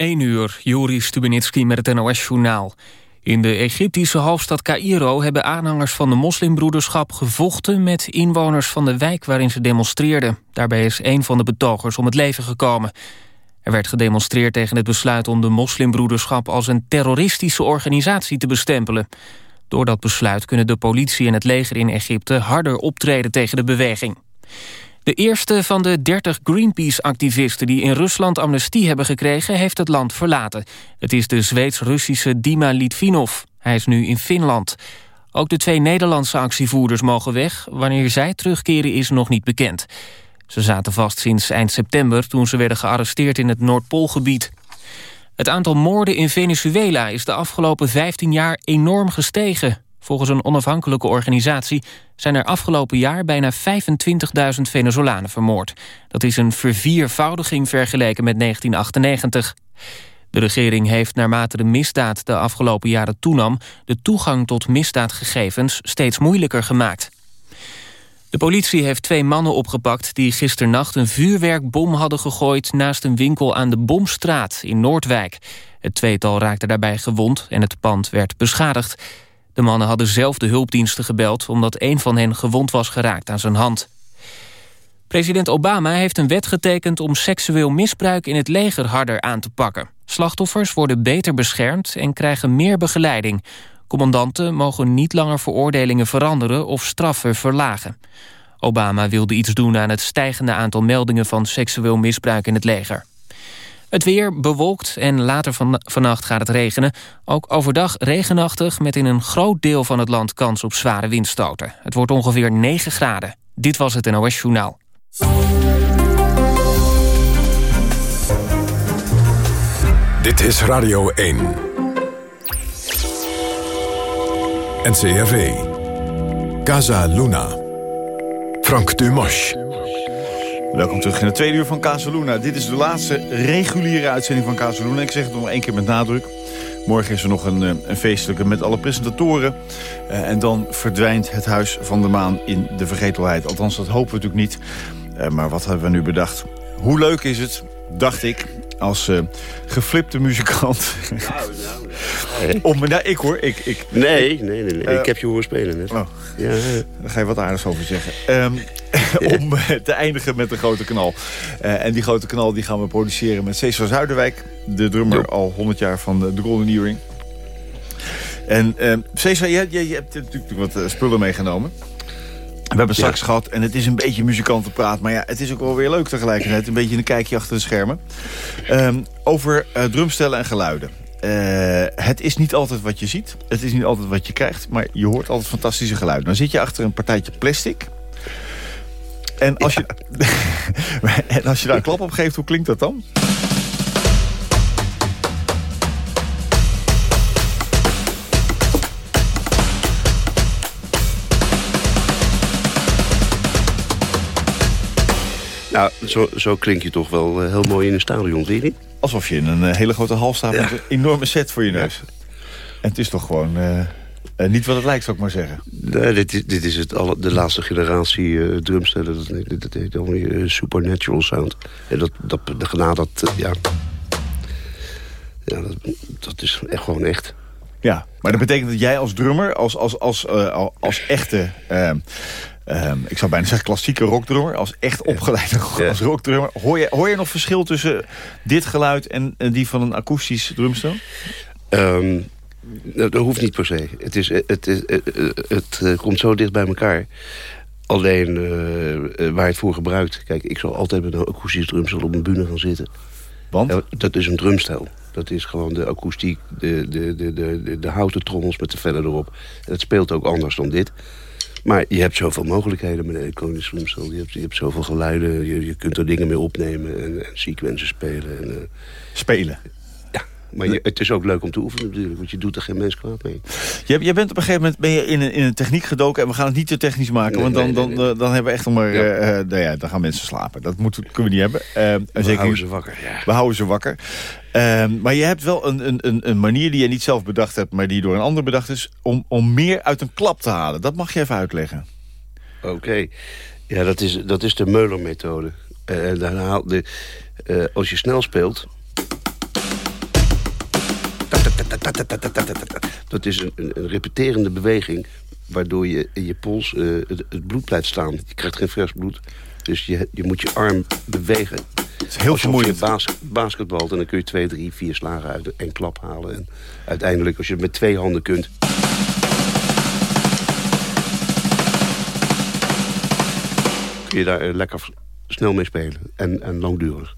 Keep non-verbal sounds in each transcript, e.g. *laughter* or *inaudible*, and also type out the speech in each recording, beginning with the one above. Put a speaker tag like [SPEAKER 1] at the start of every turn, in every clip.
[SPEAKER 1] 1 uur, Joris Stubenitski met het NOS-journaal. In de Egyptische hoofdstad Cairo hebben aanhangers van de moslimbroederschap gevochten met inwoners van de wijk waarin ze demonstreerden. Daarbij is een van de betogers om het leven gekomen. Er werd gedemonstreerd tegen het besluit om de moslimbroederschap als een terroristische organisatie te bestempelen. Door dat besluit kunnen de politie en het leger in Egypte harder optreden tegen de beweging. De eerste van de 30 Greenpeace-activisten die in Rusland amnestie hebben gekregen... heeft het land verlaten. Het is de Zweeds-Russische Dima Litvinov. Hij is nu in Finland. Ook de twee Nederlandse actievoerders mogen weg. Wanneer zij terugkeren is nog niet bekend. Ze zaten vast sinds eind september toen ze werden gearresteerd in het Noordpoolgebied. Het aantal moorden in Venezuela is de afgelopen 15 jaar enorm gestegen. Volgens een onafhankelijke organisatie zijn er afgelopen jaar bijna 25.000 Venezolanen vermoord. Dat is een verviervoudiging vergeleken met 1998. De regering heeft naarmate de misdaad de afgelopen jaren toenam... de toegang tot misdaadgegevens steeds moeilijker gemaakt. De politie heeft twee mannen opgepakt die gisternacht een vuurwerkbom hadden gegooid naast een winkel aan de Bomstraat in Noordwijk. Het tweetal raakte daarbij gewond en het pand werd beschadigd. De mannen hadden zelf de hulpdiensten gebeld... omdat een van hen gewond was geraakt aan zijn hand. President Obama heeft een wet getekend om seksueel misbruik in het leger harder aan te pakken. Slachtoffers worden beter beschermd en krijgen meer begeleiding. Commandanten mogen niet langer veroordelingen veranderen of straffen verlagen. Obama wilde iets doen aan het stijgende aantal meldingen van seksueel misbruik in het leger. Het weer bewolkt en later van, vannacht gaat het regenen. Ook overdag regenachtig met in een groot deel van het land kans op zware windstoten. Het wordt ongeveer 9 graden. Dit was het NOS Journaal.
[SPEAKER 2] Dit is Radio 1. NCRV. Casa Luna. Frank Dumas.
[SPEAKER 3] Welkom terug in het tweede uur van Casaluna. Dit is de laatste reguliere uitzending van Casaluna. Ik zeg het nog één keer met nadruk. Morgen is er nog een, eh, een feestelijke met alle presentatoren. Uh, en dan verdwijnt het Huis van de Maan in de vergetelheid. Althans, dat hopen we natuurlijk niet. Uh, maar wat hebben we nu bedacht? Hoe leuk is het, dacht ik, als uh, geflipte muzikant. Nou, *laughs* nou, Om, nou, ik hoor, ik... ik
[SPEAKER 4] nee, nee, nee, nee. Uh, ik heb je horen spelen net. Oh,
[SPEAKER 3] ja. Daar ga je wat aardigs over zeggen. Um, *laughs* om te eindigen met de grote knal. Uh, en die grote knal die gaan we produceren met Cesar Zuiderwijk. De drummer al 100 jaar van de, de Golden Earring. En uh, Cesar, je, je, je, hebt natuurlijk wat spullen meegenomen. We hebben straks ja. gehad, en het is een beetje muzikantenpraat... maar ja, het is ook wel weer leuk tegelijkertijd. Een beetje een kijkje achter de schermen. Um, over uh, drumstellen en geluiden. Uh, het is niet altijd wat je ziet. Het is niet altijd wat je krijgt. Maar je hoort altijd fantastische geluiden. Dan zit je achter een partijtje plastic. En als, ja. je, *laughs* en als je daar een klap op geeft, hoe klinkt dat dan?
[SPEAKER 4] Nou, zo, zo klink je toch wel uh, heel mooi in een stadion, vind je niet?
[SPEAKER 3] Alsof je in een uh, hele grote hal staat ja. met een enorme set voor je neus. Ja. En het is toch gewoon uh, niet wat het lijkt, zou ik maar zeggen.
[SPEAKER 4] Nee, dit, is, dit is het alle, de laatste generatie drumstellen. Dat, dat, dat heet dan supernatural sound. En dat, dat, daarna dat, ja... Ja, dat, dat is echt gewoon echt.
[SPEAKER 3] Ja, maar dat betekent dat jij als drummer, als, als, als, uh, als echte... Uh, um, ik zou bijna zeggen klassieke rockdrummer, als echt opgeleide ja. *laughs* als rockdrummer... Hoor je, hoor je nog verschil tussen dit geluid en die van een akoestisch drumstel?
[SPEAKER 4] Um, dat hoeft niet per se. Het, is, het, het, het, het, het komt zo dicht bij elkaar. Alleen waar je het voor gebruikt... Kijk, ik zal altijd met een akoestisch drumstel op een bühne gaan zitten.
[SPEAKER 3] Want?
[SPEAKER 4] Ja, dat is een drumstel. Dat is gewoon de akoestiek, de, de, de, de, de houten trommels met de vellen erop. Het speelt ook anders dan dit. Maar je hebt zoveel mogelijkheden met een elektronisch drumstel. Je hebt, je hebt zoveel geluiden, je, je kunt er dingen mee opnemen en, en sequences spelen. En, uh,
[SPEAKER 3] spelen?
[SPEAKER 4] Maar je, het is ook leuk om te oefenen natuurlijk, want je doet er geen mens kwaad mee.
[SPEAKER 3] Je, je bent op een gegeven moment ben je in, een, in een techniek gedoken... en we gaan het niet te technisch maken, nee, want dan, nee, nee, dan, dan hebben we echt nog maar... Ja. Uh, nou ja, dan gaan mensen slapen. Dat moeten, kunnen we niet hebben. Uh,
[SPEAKER 4] we
[SPEAKER 3] zeker,
[SPEAKER 4] houden ze wakker, ja.
[SPEAKER 3] We houden ze wakker. Uh, maar je hebt wel een, een, een manier die je niet zelf bedacht hebt... maar die door een ander bedacht is... om, om meer uit een klap te halen. Dat mag je even uitleggen.
[SPEAKER 4] Oké. Okay. Ja, dat is, dat is de Meuler-methode. Dan haal de, als je snel speelt... Dat is een, een, repeterende beweging waardoor je in je pols uh, het, het, bloed blijft staan. Je krijgt geen vers bloed. Dus je, je moet je arm bewegen.
[SPEAKER 3] Het is heel vermoeiend.
[SPEAKER 4] Als je bas basketbalt en dan kun je twee, drie, vier slagen uit en klap halen. En uiteindelijk, als je het met twee handen kunt... kun je daar lekker snel mee spelen. En, en langdurig.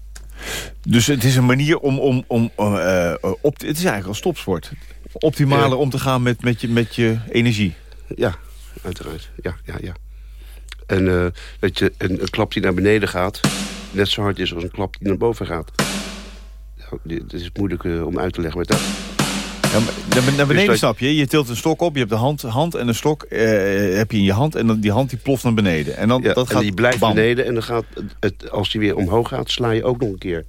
[SPEAKER 3] Dus het is een manier om... om, om uh, op, het is eigenlijk een stopsport. Optimaler om te gaan met, met, je, met je energie.
[SPEAKER 4] Ja, uiteraard. Ja, ja, ja. En uh, weet je, een, een, klap die naar beneden gaat... net zo hard is als een klap die naar boven gaat. Nou, het is moeilijk uh, om uit te leggen. Maar dat...
[SPEAKER 3] Naar, beneden dus snap je. Je tilt een stok op, je hebt de hand, hand en een stok uh, heb je in je hand... en dan, die hand die ploft naar beneden. En, dan,
[SPEAKER 4] ja,
[SPEAKER 3] dat
[SPEAKER 4] en
[SPEAKER 3] gaat
[SPEAKER 4] die blijft
[SPEAKER 3] bam.
[SPEAKER 4] beneden en dan gaat het, als die weer omhoog gaat... sla je ook nog een keer.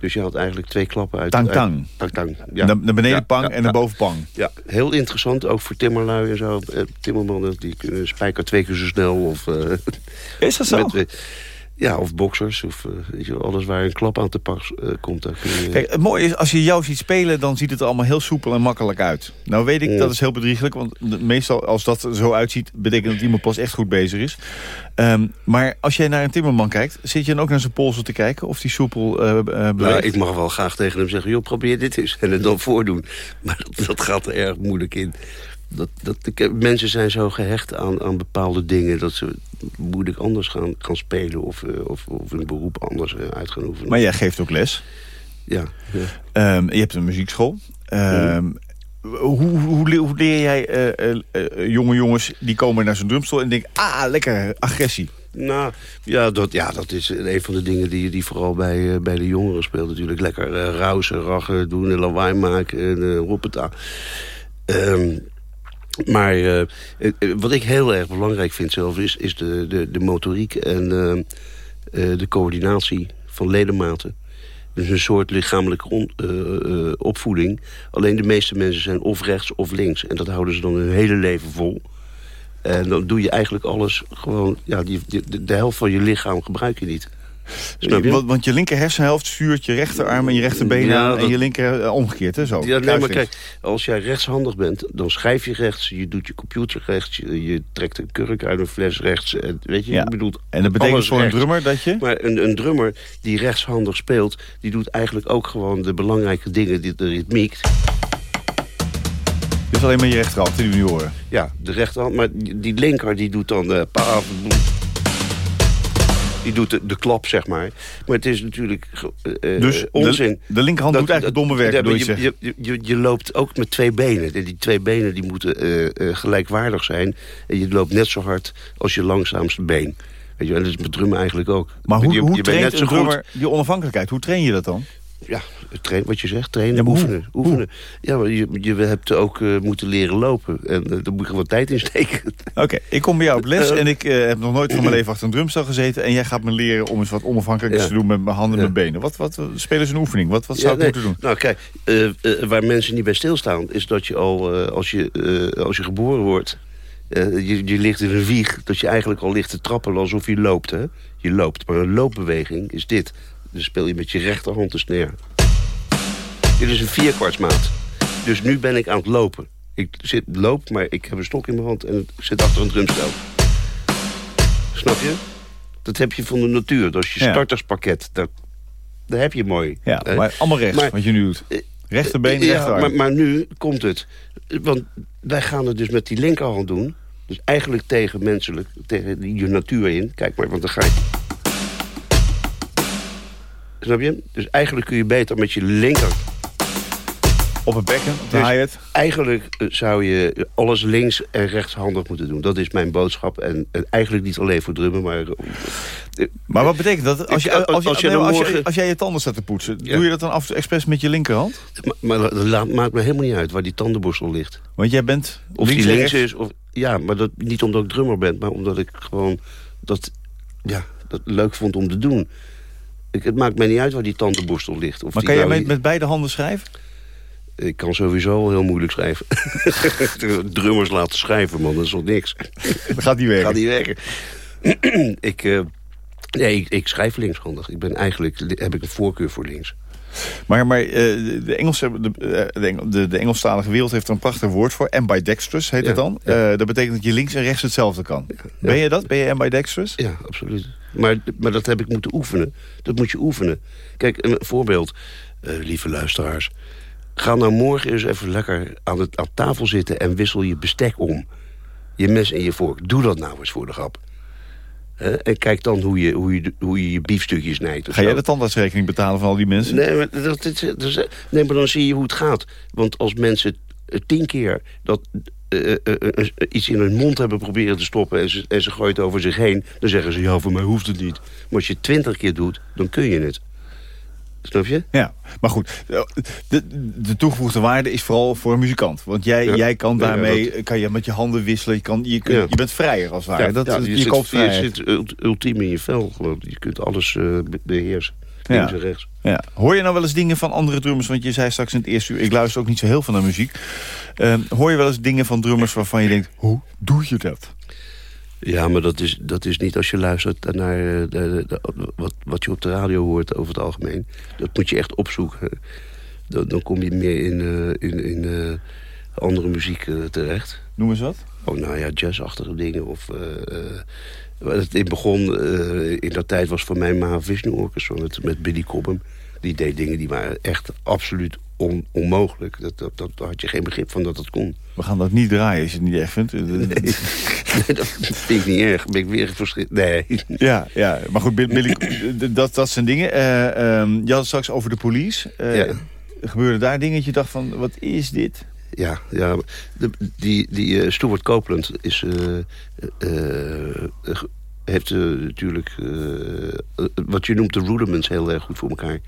[SPEAKER 4] Dus je had eigenlijk twee klappen uit...
[SPEAKER 3] Tang tang.
[SPEAKER 4] Uit, tang, tang. Ja.
[SPEAKER 3] Naar, naar beneden
[SPEAKER 4] Ja,
[SPEAKER 3] pang en naar boven pang.
[SPEAKER 4] Ja, heel interessant. Ook voor timmerlui en zo. Eh, Timmermannen die kunnen spijker twee keer zo snel. Of, eh,
[SPEAKER 3] Is dat zo?
[SPEAKER 4] met, eh, ja, of boxers. Of eh, weet je, alles waar een klap aan te pas eh, komt. Daar kun je,
[SPEAKER 3] Kijk, het mooie is, als je jou ziet spelen... dan ziet het er allemaal heel soepel en makkelijk uit. Nou weet ik, dat is heel bedriegelijk. Want meestal, als dat zo uitziet... betekent dat iemand pas echt goed bezig is. Ehm, maar als jij naar een timmerman kijkt... zit je dan ook naar zijn polsen te kijken? Of die soepel eh eh,
[SPEAKER 4] nou, ik mag wel graag tegen hem zeggen... joh, probeer dit eens. En het dan voordoen. *laughs* Maar dat, dat gaat er erg moeilijk in. Dat, dat, mensen zijn zo gehecht aan, aan bepaalde dingen... dat ze moeilijk anders gaan, gaan spelen... Of, eh, of, of hun beroep anders eh, uit gaan oefenen.
[SPEAKER 3] Maar jij geeft ook les.
[SPEAKER 4] ja, ja.
[SPEAKER 3] Ehm, je hebt een muziekschool. Ehm, hoe, hoe, le- hoe leer jij eh, jonge jongens die komen naar zo'n drumstoel en denken... ah, lekker, agressie.
[SPEAKER 4] Nou, ja dat, ja, dat is een van de dingen die, die vooral bij, bij de jongeren speelt natuurlijk. Lekker eh rausen, rachen, doen en lawaai maken en uh, maar eh, eh, wat ik heel erg belangrijk vind zelf is, is de, de, de motoriek en eh, eh, de coördinatie van ledematen. Dus een soort lichamelijke eh, eh, opvoeding. Alleen de meeste mensen zijn of rechts of links. En dat houden ze dan hun hele leven vol. En dan doe je eigenlijk alles gewoon... Ja, die, de helft van je lichaam gebruik je niet. Je?
[SPEAKER 3] Want, want je linker hersenhelft stuurt je rechterarm en je rechterbeen
[SPEAKER 4] Ja,
[SPEAKER 3] aan... en
[SPEAKER 4] dat-
[SPEAKER 3] je linker eh, omgekeerd, hè? Zo.
[SPEAKER 4] Ja, nee, maar kijk, als jij rechtshandig bent, dan schrijf je rechts. Je doet je computer rechts. Je, je trekt een kurk uit een fles rechts. En, weet je,
[SPEAKER 3] Ja.
[SPEAKER 4] ik bedoel,
[SPEAKER 3] En dat betekent voor een drummer dat je...
[SPEAKER 4] Maar een, een drummer die rechtshandig speelt... die doet eigenlijk ook gewoon de belangrijke dingen, die, de ritmiek.
[SPEAKER 3] Dus alleen maar je rechterhand, die we nu horen.
[SPEAKER 4] Ja, de rechterhand. Maar die, linker die doet dan... eh pa, die doet de, de klap, zeg maar. Maar het is natuurlijk eh,
[SPEAKER 3] Dus
[SPEAKER 4] onzin.
[SPEAKER 3] de, de linkerhand
[SPEAKER 4] Dat-
[SPEAKER 3] doet eigenlijk domme werk,
[SPEAKER 4] ja,
[SPEAKER 3] door
[SPEAKER 4] maar
[SPEAKER 3] je
[SPEAKER 4] je, je, je, je loopt ook met twee benen. En die twee benen die moeten eh, eh, gelijkwaardig zijn. En je loopt net zo hard als je langzaamste been. Weet je, en dat is met drummen eigenlijk ook.
[SPEAKER 3] Maar hoe,
[SPEAKER 4] je,
[SPEAKER 3] hoe
[SPEAKER 4] je
[SPEAKER 3] traint
[SPEAKER 4] net zo
[SPEAKER 3] een
[SPEAKER 4] goed.
[SPEAKER 3] drummer die onafhankelijkheid? Hoe train je dat dan?
[SPEAKER 4] Ja, train, wat je zegt, trainen,
[SPEAKER 3] Ja, maar hoe?
[SPEAKER 4] oefenen. oefenen. Ja, maar je, je hebt ook eh, moeten leren lopen. En eh, daar moet je wat tijd in steken.
[SPEAKER 3] Oké, ik kom bij jou op les
[SPEAKER 4] Eh,
[SPEAKER 3] en ik heb nog nooit van mijn leven achter een drumstel gezeten... en jij gaat me leren om eens wat onafhankelijks
[SPEAKER 4] Ja.
[SPEAKER 3] te doen met mijn handen en
[SPEAKER 4] Ja.
[SPEAKER 3] mijn benen. Wat, wat, spelen ze een oefening? Wat, wat zou ik
[SPEAKER 4] nee.
[SPEAKER 3] moeten doen?
[SPEAKER 4] Nou, kijk, waar mensen niet bij stilstaan... is dat je al, als, je, als je geboren wordt... je, je ligt in een wieg, dat je eigenlijk al ligt te trappen alsof je loopt. Hè? Je loopt, maar een loopbeweging is dit. Dan speel je met je rechterhand de snare. Dit is een vierkwartsmaat. Dus nu ben ik aan het lopen. Ik zit, loop, maar ik heb een stok in mijn hand en ik zit achter een drumstel. Snap je? Dat heb je van de natuur. Dat is je
[SPEAKER 3] Ja.
[SPEAKER 4] starterspakket. Dat, dat heb je mooi.
[SPEAKER 3] Ja,
[SPEAKER 4] Eh,
[SPEAKER 3] maar allemaal rechts,
[SPEAKER 4] maar-
[SPEAKER 3] wat je nu doet.
[SPEAKER 4] eh,
[SPEAKER 3] Rechterbeen,
[SPEAKER 4] ja,
[SPEAKER 3] rechterarm.
[SPEAKER 4] maar, maar nu komt het. Want wij gaan het dus met die linkerhand doen. Dus eigenlijk tegen menselijk, tegen je natuur in. Kijk maar, want dan ga je... Snap je? Dus eigenlijk kun je beter met je linker...
[SPEAKER 3] Op het bekken, op de
[SPEAKER 4] Dus-. Eigenlijk eh, zou je alles links en rechtshandig moeten doen. Dat is mijn boodschap. En, en eigenlijk niet alleen voor drummen, maar... eh,
[SPEAKER 3] Maar wat betekent dat? Als, je, als, je,
[SPEAKER 4] als je
[SPEAKER 3] nee,
[SPEAKER 4] dan
[SPEAKER 3] als, je,
[SPEAKER 4] morgen-
[SPEAKER 3] als jij je tanden staat te poetsen...
[SPEAKER 4] Ja.
[SPEAKER 3] doe je dat dan af expres met je linkerhand?
[SPEAKER 4] Maar, maar dat maakt me helemaal niet uit waar die tandenborstel ligt.
[SPEAKER 3] Want jij bent
[SPEAKER 4] Of
[SPEAKER 3] links
[SPEAKER 4] die links
[SPEAKER 3] rechts.
[SPEAKER 4] is. Of, ja, maar dat, niet omdat ik drummer ben, maar omdat ik gewoon dat, ja, dat leuk vond om te doen. Ik, het maakt mij niet uit waar die tandenborstel ligt. Of
[SPEAKER 3] Maar
[SPEAKER 4] die
[SPEAKER 3] kan jij
[SPEAKER 4] nou-
[SPEAKER 3] met, met beide handen schrijven?
[SPEAKER 4] Ik kan sowieso wel heel moeilijk schrijven. *laughs* Drummers laten schrijven, man, dat is toch niks.
[SPEAKER 3] Dat gaat niet werken.
[SPEAKER 4] Gaat niet werken. *clears throat* ik, eh, nee, ik, ik schrijf linkshandig. Ik ben eigenlijk, heb ik een voorkeur voor links.
[SPEAKER 3] Maar, maar uh, de, Engelse, de, de, de, Engelstalige wereld heeft er een prachtig woord voor. Ambidextrous heet het dan. Ja. dat betekent dat je links en rechts hetzelfde kan. Ben je dat? Ben je ambidextrous?
[SPEAKER 4] Ja, absoluut. Maar, maar dat heb ik moeten oefenen. Dat moet je oefenen. Kijk, een voorbeeld, lieve luisteraars. Ga nou morgen eens even lekker aan, het, aan tafel zitten... en wissel je bestek om. Je mes en je vork. Doe dat nou eens voor de grap. en kijk dan hoe je hoe je, hoe je, je biefstukjes snijdt.
[SPEAKER 3] Ga jij de tandartsrekening betalen van al die mensen?
[SPEAKER 4] Nee maar, dat, dat, nee, maar dan zie je hoe het gaat. Want als mensen tien keer dat, uh, uh, iets in hun mond hebben proberen te stoppen... En ze, en ze het over zich heen, dan zeggen ze... ja, voor mij hoeft het niet. Maar als je het twintig keer doet, dan kun je het. Snap je?
[SPEAKER 3] Ja, maar goed. De, de toegevoegde waarde is vooral voor een muzikant. Want jij, jij kan daarmee kan je met je handen wisselen. Je, kan, je, kunt, je bent vrijer als het ware. dat,
[SPEAKER 4] je, je, zit, je zit ultiem in je vel. Je kunt alles beheersen. Links en rechts.
[SPEAKER 3] Ja. Hoor je nou wel eens dingen van andere drummers? Want je zei straks in het eerste uur... ik luister ook niet zo heel veel naar muziek. Uh, hoor je wel eens dingen van drummers waarvan je denkt... hoe doe je dat?
[SPEAKER 4] Ja, maar dat is, dat is niet als je luistert naar eh, de, de, wat, wat je op de radio hoort over het algemeen. Dat moet je echt opzoeken. Dan, dan kom je meer in, uh, in, in uh, andere muziek terecht.
[SPEAKER 3] Noem eens wat?
[SPEAKER 4] Oh, nou ja, jazzachtige dingen. Of, het in begon, in dat tijd was voor mij Mahavishnu Orchestra met, met Billy Cobham. Die deed dingen die waren echt absoluut on, onmogelijk. Dat, dat, dat, had je geen begrip van dat dat kon.
[SPEAKER 3] We gaan dat niet draaien als je het niet vindt. *laughs*
[SPEAKER 4] Nee, dat vind ik niet erg. Ben ik weer verschrikt. Nee.
[SPEAKER 3] Ja, ja, maar goed, Billy, *clears throat* dat, dat zijn dingen. Uh, um, je had straks over de police. Uh, ja. Gebeurde daar dingen dat je dacht van, wat is dit?
[SPEAKER 4] Ja, ja de, die, die uh, Stuart Copeland is, heeft natuurlijk wat je noemt de rudiments heel erg goed voor elkaar.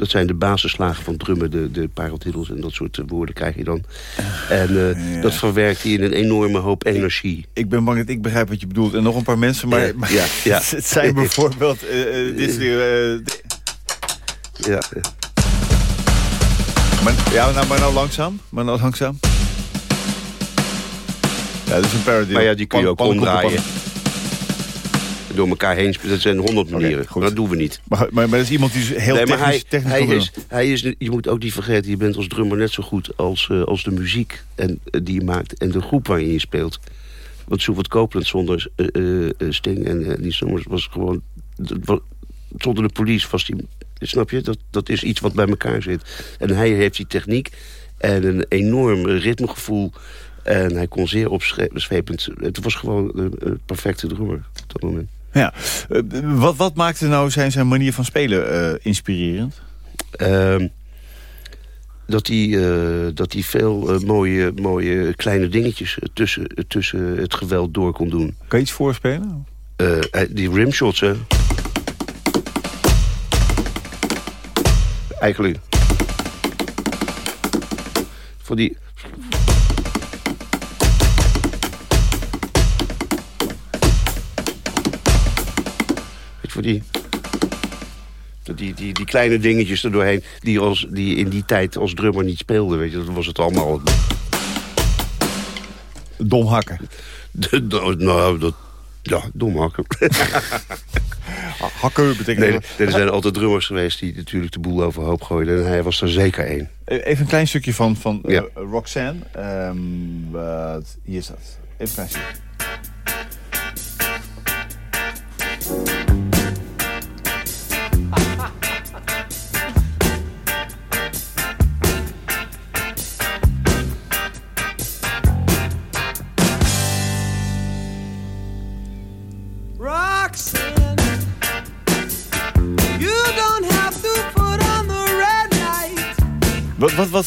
[SPEAKER 4] Dat zijn de basisslagen van drummen, de, de pareltittels en dat soort eh, woorden krijg je dan. En uh, dat verwerkt hij in een enorme hoop energie.
[SPEAKER 3] Ik, ben bang dat ik begrijp wat je bedoelt. En nog een paar mensen, maar, maar ja, ja. *laughs* het zijn *laughs* bijvoorbeeld... Uh, dit de,
[SPEAKER 4] ja,
[SPEAKER 3] Maar, ja, nou, maar nou langzaam. Maar nou langzaam. Ja, dat is een parody.
[SPEAKER 4] Maar ja, die kun je ook omdraaien door elkaar heen. Dat zijn honderd manieren. Okay, dat doen we niet.
[SPEAKER 3] Maar, maar, maar dat is iemand die heel nee, technisch, hij, technisch
[SPEAKER 4] hij is, hij is, Je moet ook niet vergeten, je bent als drummer net zo goed als, uh, als de muziek en, uh, die je maakt. En de groep waarin je speelt. Want Soevert Copeland zonder uh, Sting en die zomers was gewoon... Zonder de police was die... Snap je? Dat, dat is iets wat bij elkaar zit. En hij heeft die techniek en een enorm ritmegevoel... En hij kon zeer opzwepend. Het was gewoon een perfecte drummer op dat moment.
[SPEAKER 3] Ja. Uh, wat, wat maakte nou zijn, zijn manier van spelen uh, inspirerend?
[SPEAKER 4] Uh, dat hij, uh, dat hij veel mooie, mooie kleine dingetjes tussen, tussen het geweld door kon doen.
[SPEAKER 3] Kan je iets voorspelen?
[SPEAKER 4] die rimshots, hè. Eigenlijk. Voor die... voor die, die, die, die kleine dingetjes er doorheen... Die, als, die in die tijd als drummer niet speelden. Weet je, dan was het allemaal...
[SPEAKER 3] Dom hakken. *laughs*
[SPEAKER 4] nou, dat, ja, dom *laughs* hakken.
[SPEAKER 3] betekent...
[SPEAKER 4] Nee, er zijn altijd drummers geweest die natuurlijk de boel overhoop gooiden. En hij was er zeker één.
[SPEAKER 3] Even een klein stukje van, van ja. uh, Roxanne. Um, hier dat. Even een klein stukje.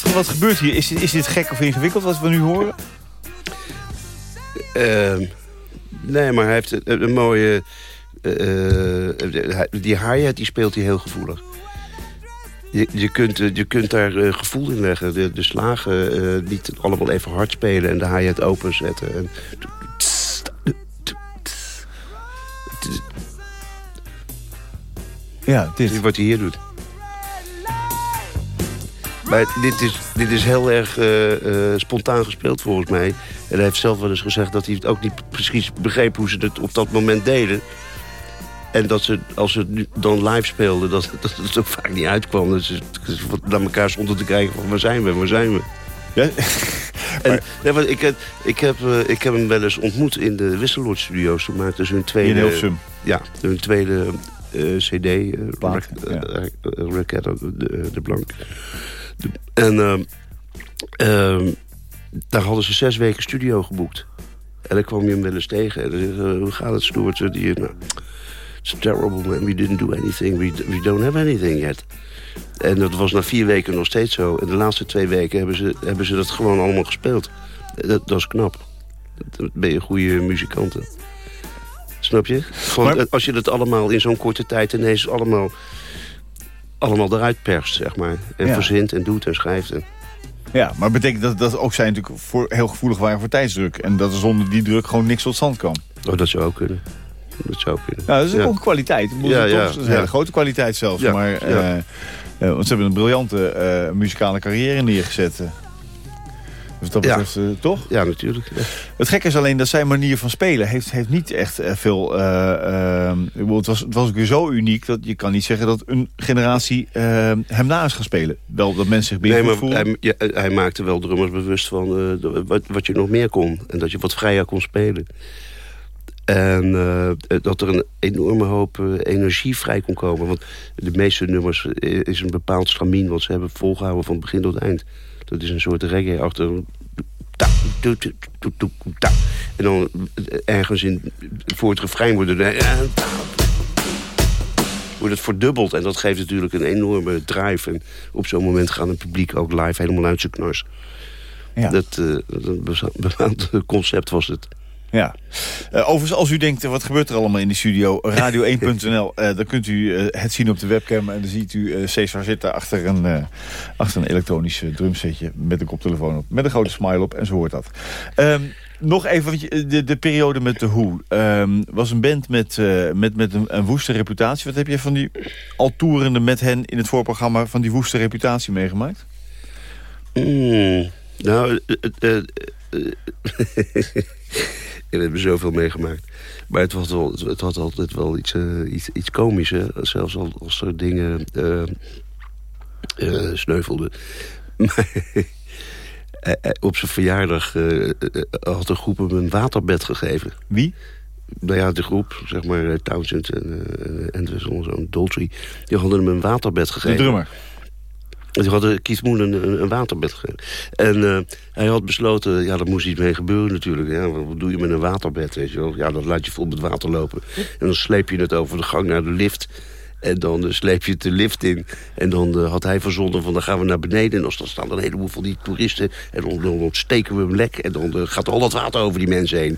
[SPEAKER 3] Wat, wat, gebeurt hier? Is, is dit gek of ingewikkeld wat we nu horen?
[SPEAKER 4] Uh, nee, maar hij heeft een, mooie... Uh, die hi die speelt hij heel gevoelig. Je, je, kunt, je kunt daar uh, gevoel in leggen. De, de slagen uh, niet allemaal even hard spelen en de hi-hat openzetten. En...
[SPEAKER 3] Ja, het is...
[SPEAKER 4] Wat hij hier doet. Maar dit is, dit is heel erg uh, uh, spontaan gespeeld volgens mij. En hij heeft zelf wel eens gezegd dat hij het ook niet precies begreep hoe ze het op dat moment deden. En dat ze, als ze nu dan live speelden, dat, dat het ook vaak niet uitkwam. Dat ze, ze naar elkaar stonden te kijken van waar zijn we, waar zijn we.
[SPEAKER 3] Ja?
[SPEAKER 4] En, nee, want ik, heb- ik, heb, eh, ik heb hem wel eens ontmoet in de Wisseloord studio's. Toen maakten ze hun tweede...
[SPEAKER 3] In.
[SPEAKER 4] Ja, hun tweede eh, cd. eh,
[SPEAKER 3] Plaat, ja.
[SPEAKER 4] eh, eh, eh, de, de Blank. En ehm, ehm, daar hadden ze zes weken studio geboekt. En dan kwam je hem wel eens tegen. En dan zei ze, hoe gaat het, Stuart? Die, nou, It's terrible, man. We didn't do anything. We, we don't have anything yet. En dat was na vier weken nog steeds zo. En de laatste twee weken hebben ze, hebben ze dat gewoon allemaal gespeeld. Dat, dat is knap. Dan ben je een goede muzikant. hè. Snap je? Gewoon,
[SPEAKER 3] Maar-
[SPEAKER 4] Als je dat allemaal in zo'n korte tijd ineens allemaal, allemaal eruit perst, zeg maar. En
[SPEAKER 3] Ja.
[SPEAKER 4] verzint en doet en schrijft. En,
[SPEAKER 3] Ja, maar betekent dat dat ook zij natuurlijk voor, heel gevoelig waren voor tijdsdruk. En dat er zonder die druk gewoon niks tot stand kwam.
[SPEAKER 4] oh, dat zou ook kunnen. Dat zou ook kunnen.
[SPEAKER 3] Nou, dat is
[SPEAKER 4] Ja.
[SPEAKER 3] ook een kwaliteit.
[SPEAKER 4] Ja, ja,
[SPEAKER 3] toch- dat is een hele grote kwaliteit zelfs. Maar, eh, eh, want ze hebben een briljante eh, muzikale carrière neergezet. Dus dat
[SPEAKER 4] Ja.
[SPEAKER 3] eh, toch?
[SPEAKER 4] Ja, natuurlijk. Ja.
[SPEAKER 3] Het gekke is alleen dat zijn manier van spelen heeft, heeft niet echt eh, veel... eh, eh, bedoel, het, was, het was ook weer zo uniek dat je kan niet zeggen dat een generatie eh, hem na is gaan spelen. Wel dat mensen zich
[SPEAKER 4] Nee,
[SPEAKER 3] beïnvloed
[SPEAKER 4] maar
[SPEAKER 3] voelen.
[SPEAKER 4] hij, ja, hij maakte wel drummers bewust van wat, wat je nog meer kon. En dat je wat vrijer kon spelen. En dat er een enorme hoop energie vrij kon komen. Want de meeste nummers is een bepaald stramien... wat ze hebben volgehouden van begin tot eind. Dat is een soort reggae achter... En dan eh, ergens in, voor het refrein worden... er- wordt het verdubbeld. En dat geeft natuurlijk een enorme drive. En op zo'n moment gaat een publiek ook live helemaal uit zijn knars.
[SPEAKER 3] Ja.
[SPEAKER 4] Dat, eh, dat bepaald concept was het.
[SPEAKER 3] Ja. Eh, overigens, als u denkt, eh, wat gebeurt er allemaal in die studio? Radio1.nl, eh, dan kunt u eh, het zien op de webcam. En dan ziet u eh Cesar zitten achter een, eh, achter een elektronisch eh, drumsetje met een koptelefoon op. Met een grote smile op en zo hoort dat. Ehm, nog even, de, de periode met Who. ehm, was een band met, eh, met, met een, een woeste reputatie. Wat heb je van die al toerende met hen in het voorprogramma... van die woeste reputatie meegemaakt?
[SPEAKER 4] Mm, nou, eh, eh, *laughs* eh, we hebben zoveel meegemaakt. Maar het had, wel, het had altijd wel iets, eh, iets, iets komisch, hè? Zelfs al- als er dingen eh, eh, sneuvelden. *laughs* Maar op zijn verjaardag had de groep hem een waterbed gegeven.
[SPEAKER 3] Wie?
[SPEAKER 4] nou ja, de groep, zeg maar Townsend en, eh, en zo'n Doltree... die hadden hem een waterbed
[SPEAKER 3] De
[SPEAKER 4] gegeven.
[SPEAKER 3] drummer.
[SPEAKER 4] Hadden Keith Moon een, een, waterbed gegeven. En eh, hij had besloten, ja, daar moest iets mee gebeuren natuurlijk. Ja, wat doe je met een waterbed, weet je wel? Ja, dat laat je vol met water lopen. En dan sleep je het over de gang naar de lift... En dan eh, sleep je het de lift in. En dan eh, had hij verzonnen van dan gaan we naar beneden. En als dan staan een heleboel van die toeristen. En dan, dan ontsteken we hem lek. En dan gaat al dat water over die mensen heen.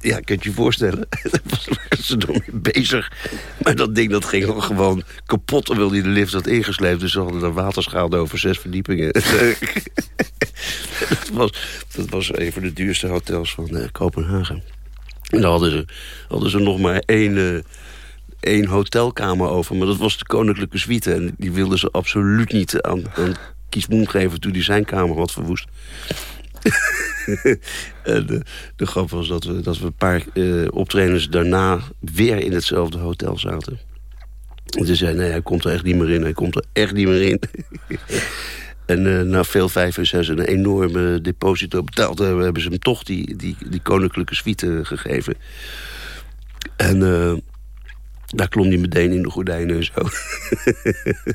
[SPEAKER 4] Ja, kunt je je voorstellen. Daar waren ze door bezig. Maar dat ding dat ging gewoon kapot... terwijl hij de lift had ingesleept. Dus ze hadden een waterschade over zes verdiepingen. *laughs* dat, was, dat was een van de duurste hotels van eh, Kopenhagen. En dan hadden ze, hadden ze nog maar één, eh, één hotelkamer over. Maar dat was de koninklijke suite. En die wilden ze absoluut niet aan, aan Kies geven... toen hij zijn kamer had verwoest. *laughs* en de, de grap was dat we, dat we een paar eh optredens daarna... weer in hetzelfde hotel zaten. En ze zei, nee, hij komt er echt niet meer in. Hij komt er echt niet meer in. *laughs* En eh, na veel vijf en zes een enorme deposito betaald hebben... hebben ze hem toch die, die, die koninklijke suite gegeven. En eh, daar klom hij meteen in de gordijnen en zo. *laughs*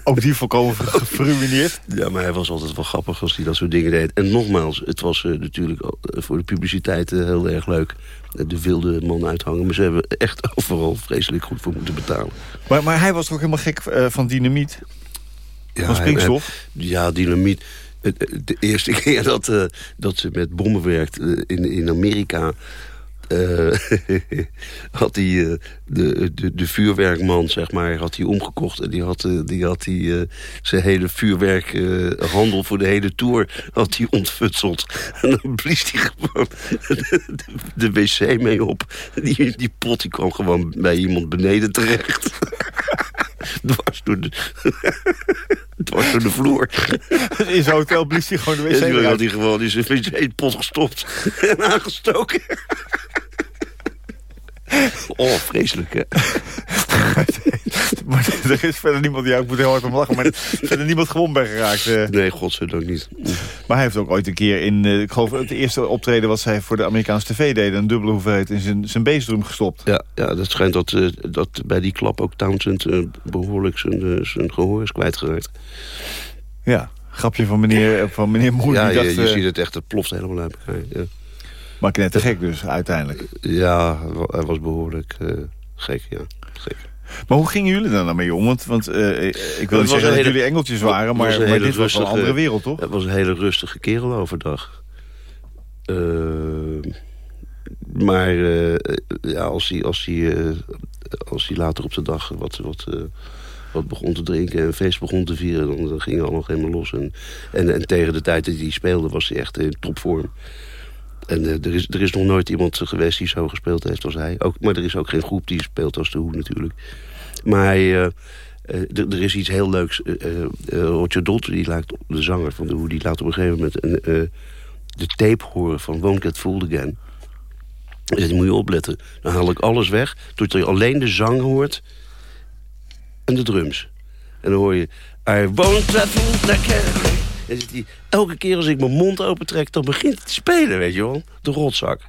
[SPEAKER 3] Ook die volkomen geruineerd.
[SPEAKER 4] Ja, maar hij was altijd wel grappig als hij dat soort dingen deed. En nogmaals, het was eh, natuurlijk eh, voor de publiciteit eh, heel erg leuk. De wilde man uithangen. Maar ze hebben echt *laughs* overal vreselijk goed voor moeten betalen.
[SPEAKER 3] Maar, maar hij was toch helemaal gek van dynamiet?
[SPEAKER 4] Ja,
[SPEAKER 3] van
[SPEAKER 4] hij-
[SPEAKER 3] springstof?
[SPEAKER 4] Ja, dynamiet. De eerste *laughs* keer dat, dat ze met bommen werkt in, in Amerika... eh, *laughs* had hij eh, de, de, de vuurwerkman, zeg maar, had hij omgekocht. En die had, eh, die had eh, zijn hele vuurwerkhandel voor de hele tour had hij ontfutseld. *laughs* En dan blies hij gewoon *laughs* de wc mee op. Die, die pot die kwam gewoon bij iemand beneden terecht. Dwars door de, *laughs* dwars door de vloer. *laughs*
[SPEAKER 3] In zijn hotel blies hij gewoon de wc
[SPEAKER 4] toen had
[SPEAKER 3] eruit.
[SPEAKER 4] hij gewoon in zijn wc-pot gestopt en aangestoken. *laughs* Oh, vreselijk, hè? *laughs*
[SPEAKER 3] maar er is verder niemand... Ja, ik moet heel hard om lachen, maar *laughs* verder niemand gewond bij geraakt. Uh.
[SPEAKER 4] Nee, godzijdank niet.
[SPEAKER 3] Maar hij heeft ook ooit een keer in... Uh, ik geloof het eerste optreden wat hij voor de Amerikaanse tv deed... een dubbele hoeveelheid in zijn, zijn bassdrum gestopt.
[SPEAKER 4] Ja, ja, dat schijnt dat, uh, dat bij die klap ook Townsend behoorlijk zijn, zijn gehoor is kwijtgeraakt.
[SPEAKER 3] Ja, grapje van meneer, van meneer Moer.
[SPEAKER 4] Ja,
[SPEAKER 3] je,
[SPEAKER 4] je ziet het echt, het ploft helemaal uit elkaar. Ja.
[SPEAKER 3] Maar net te gek dus, uiteindelijk.
[SPEAKER 4] Ja, hij was behoorlijk gek, ja. Gek.
[SPEAKER 3] Maar hoe gingen jullie dan mee om? Want, want uh, ik wil niet zeggen dat jullie engeltjes waren... maar, maar dit rustige, was een andere wereld, toch?
[SPEAKER 4] Het was een hele rustige kerel overdag. Uh, maar uh, ja, als hij, als, hij, als hij later op de dag wat, wat, wat begon te drinken... en feest begon te vieren, dan, dan ging hij nog helemaal los. En, en, en, tegen de tijd dat hij speelde was hij echt in topvorm. En uh, er, is, er is nog nooit iemand geweest die zo gespeeld heeft als hij. Ook, maar er is ook geen groep die speelt als de Hoe natuurlijk. Maar hij, uh, uh, er is iets heel leuks. Roger Daltrey, die laat, de zanger van de Hoe... die laat op een gegeven moment een, de tape horen van Won't Get Fooled Again. En zegt, moet je opletten. Dan haal ik alles weg, tot je alleen de zang hoort... en de drums. En dan hoor je... I won't get fooled again... En zit hij, elke keer als ik mijn mond opentrek, dan begint het te spelen, weet je wel. De rotzak.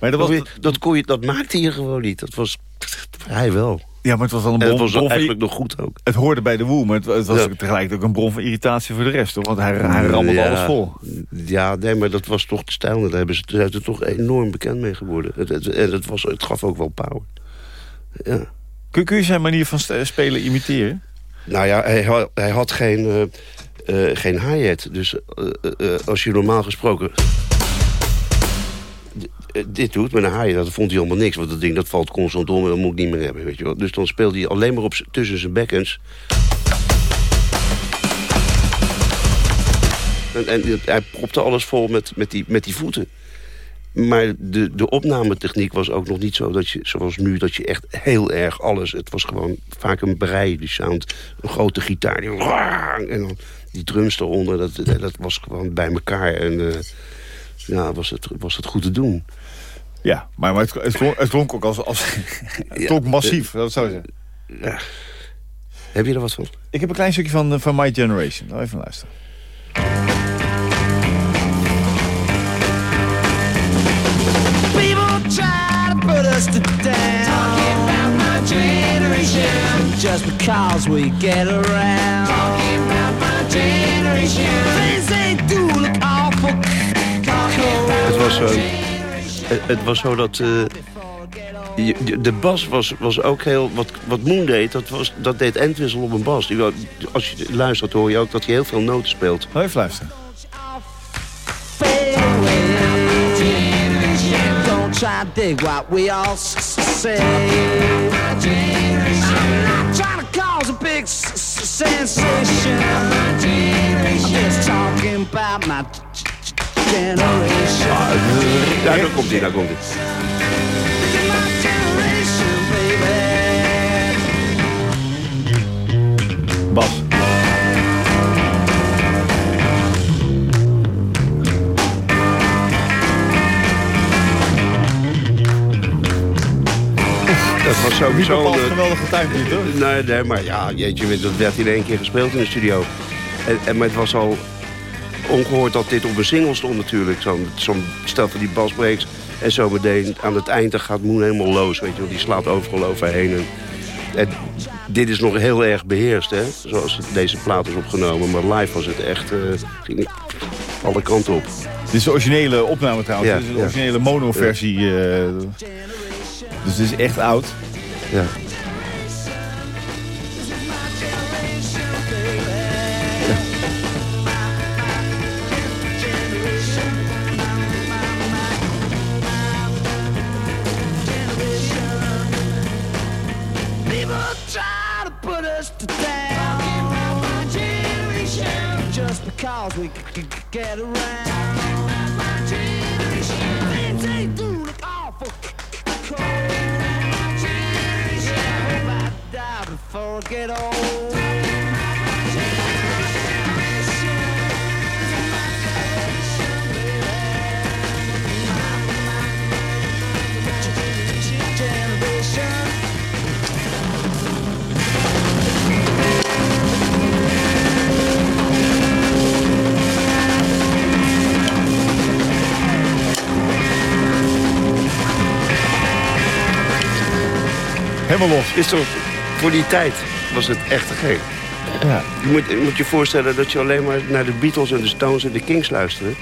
[SPEAKER 4] Maar dat, was, dat, kon je, dat maakte je gewoon niet. Dat was hij wel.
[SPEAKER 3] Ja, maar het was wel een
[SPEAKER 4] bron,
[SPEAKER 3] het
[SPEAKER 4] was bron eigenlijk nog goed ook.
[SPEAKER 3] Het hoorde bij de Woe, maar het, het was ja. tegelijk ook een bron van irritatie voor de rest. Toch? Want hij, hij rammelde ja, alles vol.
[SPEAKER 4] Ja, nee, maar dat was toch de stijl. Daar hebben ze, zijn er toch enorm bekend mee geworden. Het, het, het, het, was, het gaf ook wel power. Ja.
[SPEAKER 3] Kun, kun je zijn manier van spelen imiteren?
[SPEAKER 4] Nou ja, hij, had, hij had geen... Uh, uh, geen hi-hat. Dus uh, uh, als je normaal gesproken dit doet met een hi dat vond hij allemaal niks. Want dat ding dat valt constant om en dat moet ik niet meer hebben. Weet je wel. Dus dan speelde hij alleen maar op tussen zijn bekkens. En, en hij propte alles vol met, met, die, met die voeten. Maar de, de opnametechniek was ook nog niet zo dat je, zoals nu, dat je echt heel erg alles... Het was gewoon vaak een brei, die sound. Een grote gitaar, die... En dan die drums eronder, dat, dat was gewoon bij elkaar. En uh, ja, was het, was het goed te doen.
[SPEAKER 3] Ja, maar, maar het, het, klonk, het klonk ook als... als *laughs* het klonk massief, dat zou zeggen.
[SPEAKER 4] Ja. Heb je er wat van?
[SPEAKER 3] Ik heb een klein stukje van, van My Generation. Nou, even luisteren. Just because we get around generation Things they do look awful
[SPEAKER 4] Het was zo... Het was zo dat... Uh, de bas was, was ook heel... Wat, wat Moon deed, dat, was, dat deed Entwissel op een bas. Die, als je luistert hoor je ook dat hij heel veel noten speelt.
[SPEAKER 3] Even luisteren. try to dig what we all say. I'm not trying to cause a big sensation. I'm just talking about my generation.
[SPEAKER 4] Ah, daar komt hij, daar komt hij.
[SPEAKER 3] Bas.
[SPEAKER 4] Dat was sowieso...
[SPEAKER 3] Niet een geweldige tuin niet, hoor.
[SPEAKER 4] Nee, nee, maar ja, jeetje, dat werd in één keer gespeeld in de studio. En, en maar het was al ongehoord dat dit op een single stond natuurlijk. Zo'n zo stel voor die basbreaks. En zo meteen aan het eind gaat Moon helemaal los. Weet je wel. Die slaat overal overheen. En, en dit is nog heel erg beheerst, hè. Zoals deze plaat is opgenomen. Maar live was het echt... Uh, ging alle kanten op.
[SPEAKER 3] Dit is de originele opname trouwens. Ja, dit is de originele ja. mono-versie. Uh, dus het is echt oud.
[SPEAKER 4] Ja.
[SPEAKER 3] because we get around. forget all. Helemaal los.
[SPEAKER 4] Is zo. Voor die tijd was het echt te gek.
[SPEAKER 3] Ja.
[SPEAKER 4] Je moet, je moet je voorstellen dat je alleen maar naar de Beatles en de Stones en de Kings luisterde.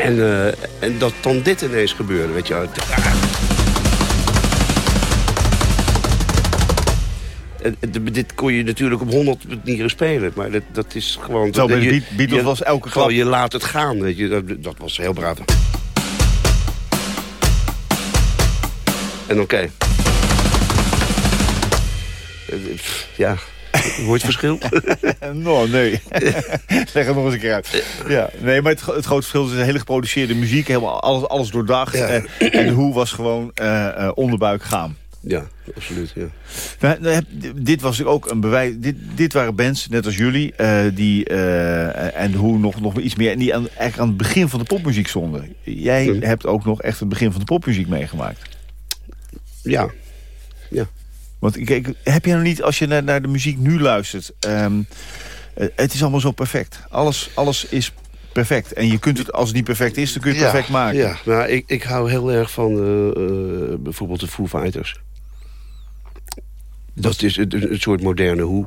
[SPEAKER 4] En, eh, en dat dan dit ineens gebeurde, weet je Dit kon je natuurlijk op honderd manieren spelen, maar dat, dat is gewoon...
[SPEAKER 3] Zo, bij de Beatles
[SPEAKER 4] je-
[SPEAKER 3] was elke klap-
[SPEAKER 4] je laat het gaan, weet je. Dat, dat was heel braaf. En oké. Ja, hoort het verschil? *laughs*
[SPEAKER 3] No, nee. *laughs* Leg het nog eens een keer uit. Ja, nee, maar het, het grote verschil is een hele geproduceerde muziek. Helemaal alles, alles doordacht.
[SPEAKER 4] Ja.
[SPEAKER 3] En, hoe was gewoon eh, eh, onderbuik gaan.
[SPEAKER 4] Ja, absoluut, ja.
[SPEAKER 3] Nou, dit was ook een bewijs. Dit, dit waren bands, net als jullie, eh, die eh, en hoe nog, nog iets meer. En die aan, eigenlijk aan het begin van de popmuziek stonden. Jij
[SPEAKER 4] Mhm.
[SPEAKER 3] hebt ook nog echt het begin van de popmuziek meegemaakt.
[SPEAKER 4] Ja, ja.
[SPEAKER 3] Want kijk, heb je nou niet, als je naar, naar de muziek nu luistert... ehm, eh, het is allemaal zo perfect. Alles, alles is perfect. En je kunt het, als het niet perfect is, dan kun je het perfect maken.
[SPEAKER 4] Ja, nou, ik, ik hou heel erg van eh, eh, bijvoorbeeld de Foo Fighters. Dat is een, een soort moderne hoe,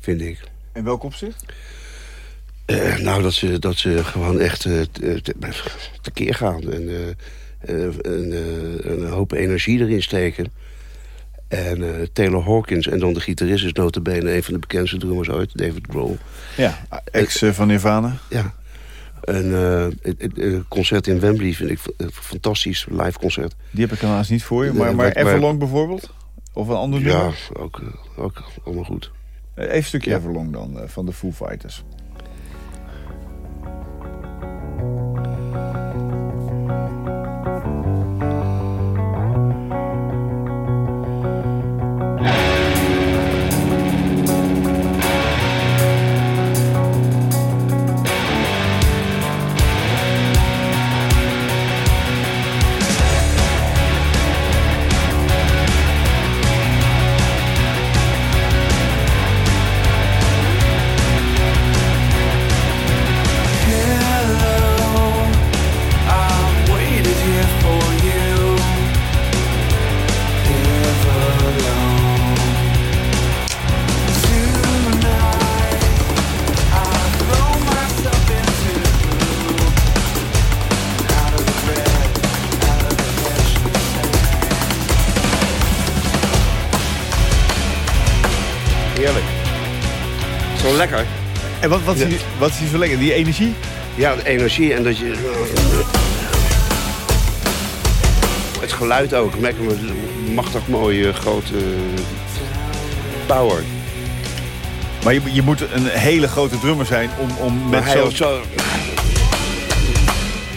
[SPEAKER 4] vind ik.
[SPEAKER 3] In welk opzicht?
[SPEAKER 4] Nou, dat ze, dat ze gewoon echt te- te- tekeer gaan. En een, eh, een hoop energie erin steken. En eh, Taylor Hawkins en dan de gitarist is notabene een van de bekendste drummers ooit, David Grohl.
[SPEAKER 3] Ja, ex eh, van Nirvana.
[SPEAKER 4] Ja. En eh, het, het, eh, concert in Wembley vind ik een fantastisch, live concert.
[SPEAKER 3] Die heb ik helaas niet voor je. Maar, maar Everlong bijvoorbeeld? Of een ander
[SPEAKER 4] Ja,
[SPEAKER 3] nummer?
[SPEAKER 4] ook, eh, ook allemaal goed.
[SPEAKER 3] Eh, Even een stukje
[SPEAKER 4] Ja.
[SPEAKER 3] Everlong dan, eh, van de Foo Fighters. Wat, wat, is, hier- wat is zo lekker? Die energie?
[SPEAKER 4] Ja, de energie en dat je... Het geluid ook. Lekker met machtig mooie grote power.
[SPEAKER 3] Maar je, je moet een hele grote drummer zijn om, om met
[SPEAKER 4] hij
[SPEAKER 3] zo...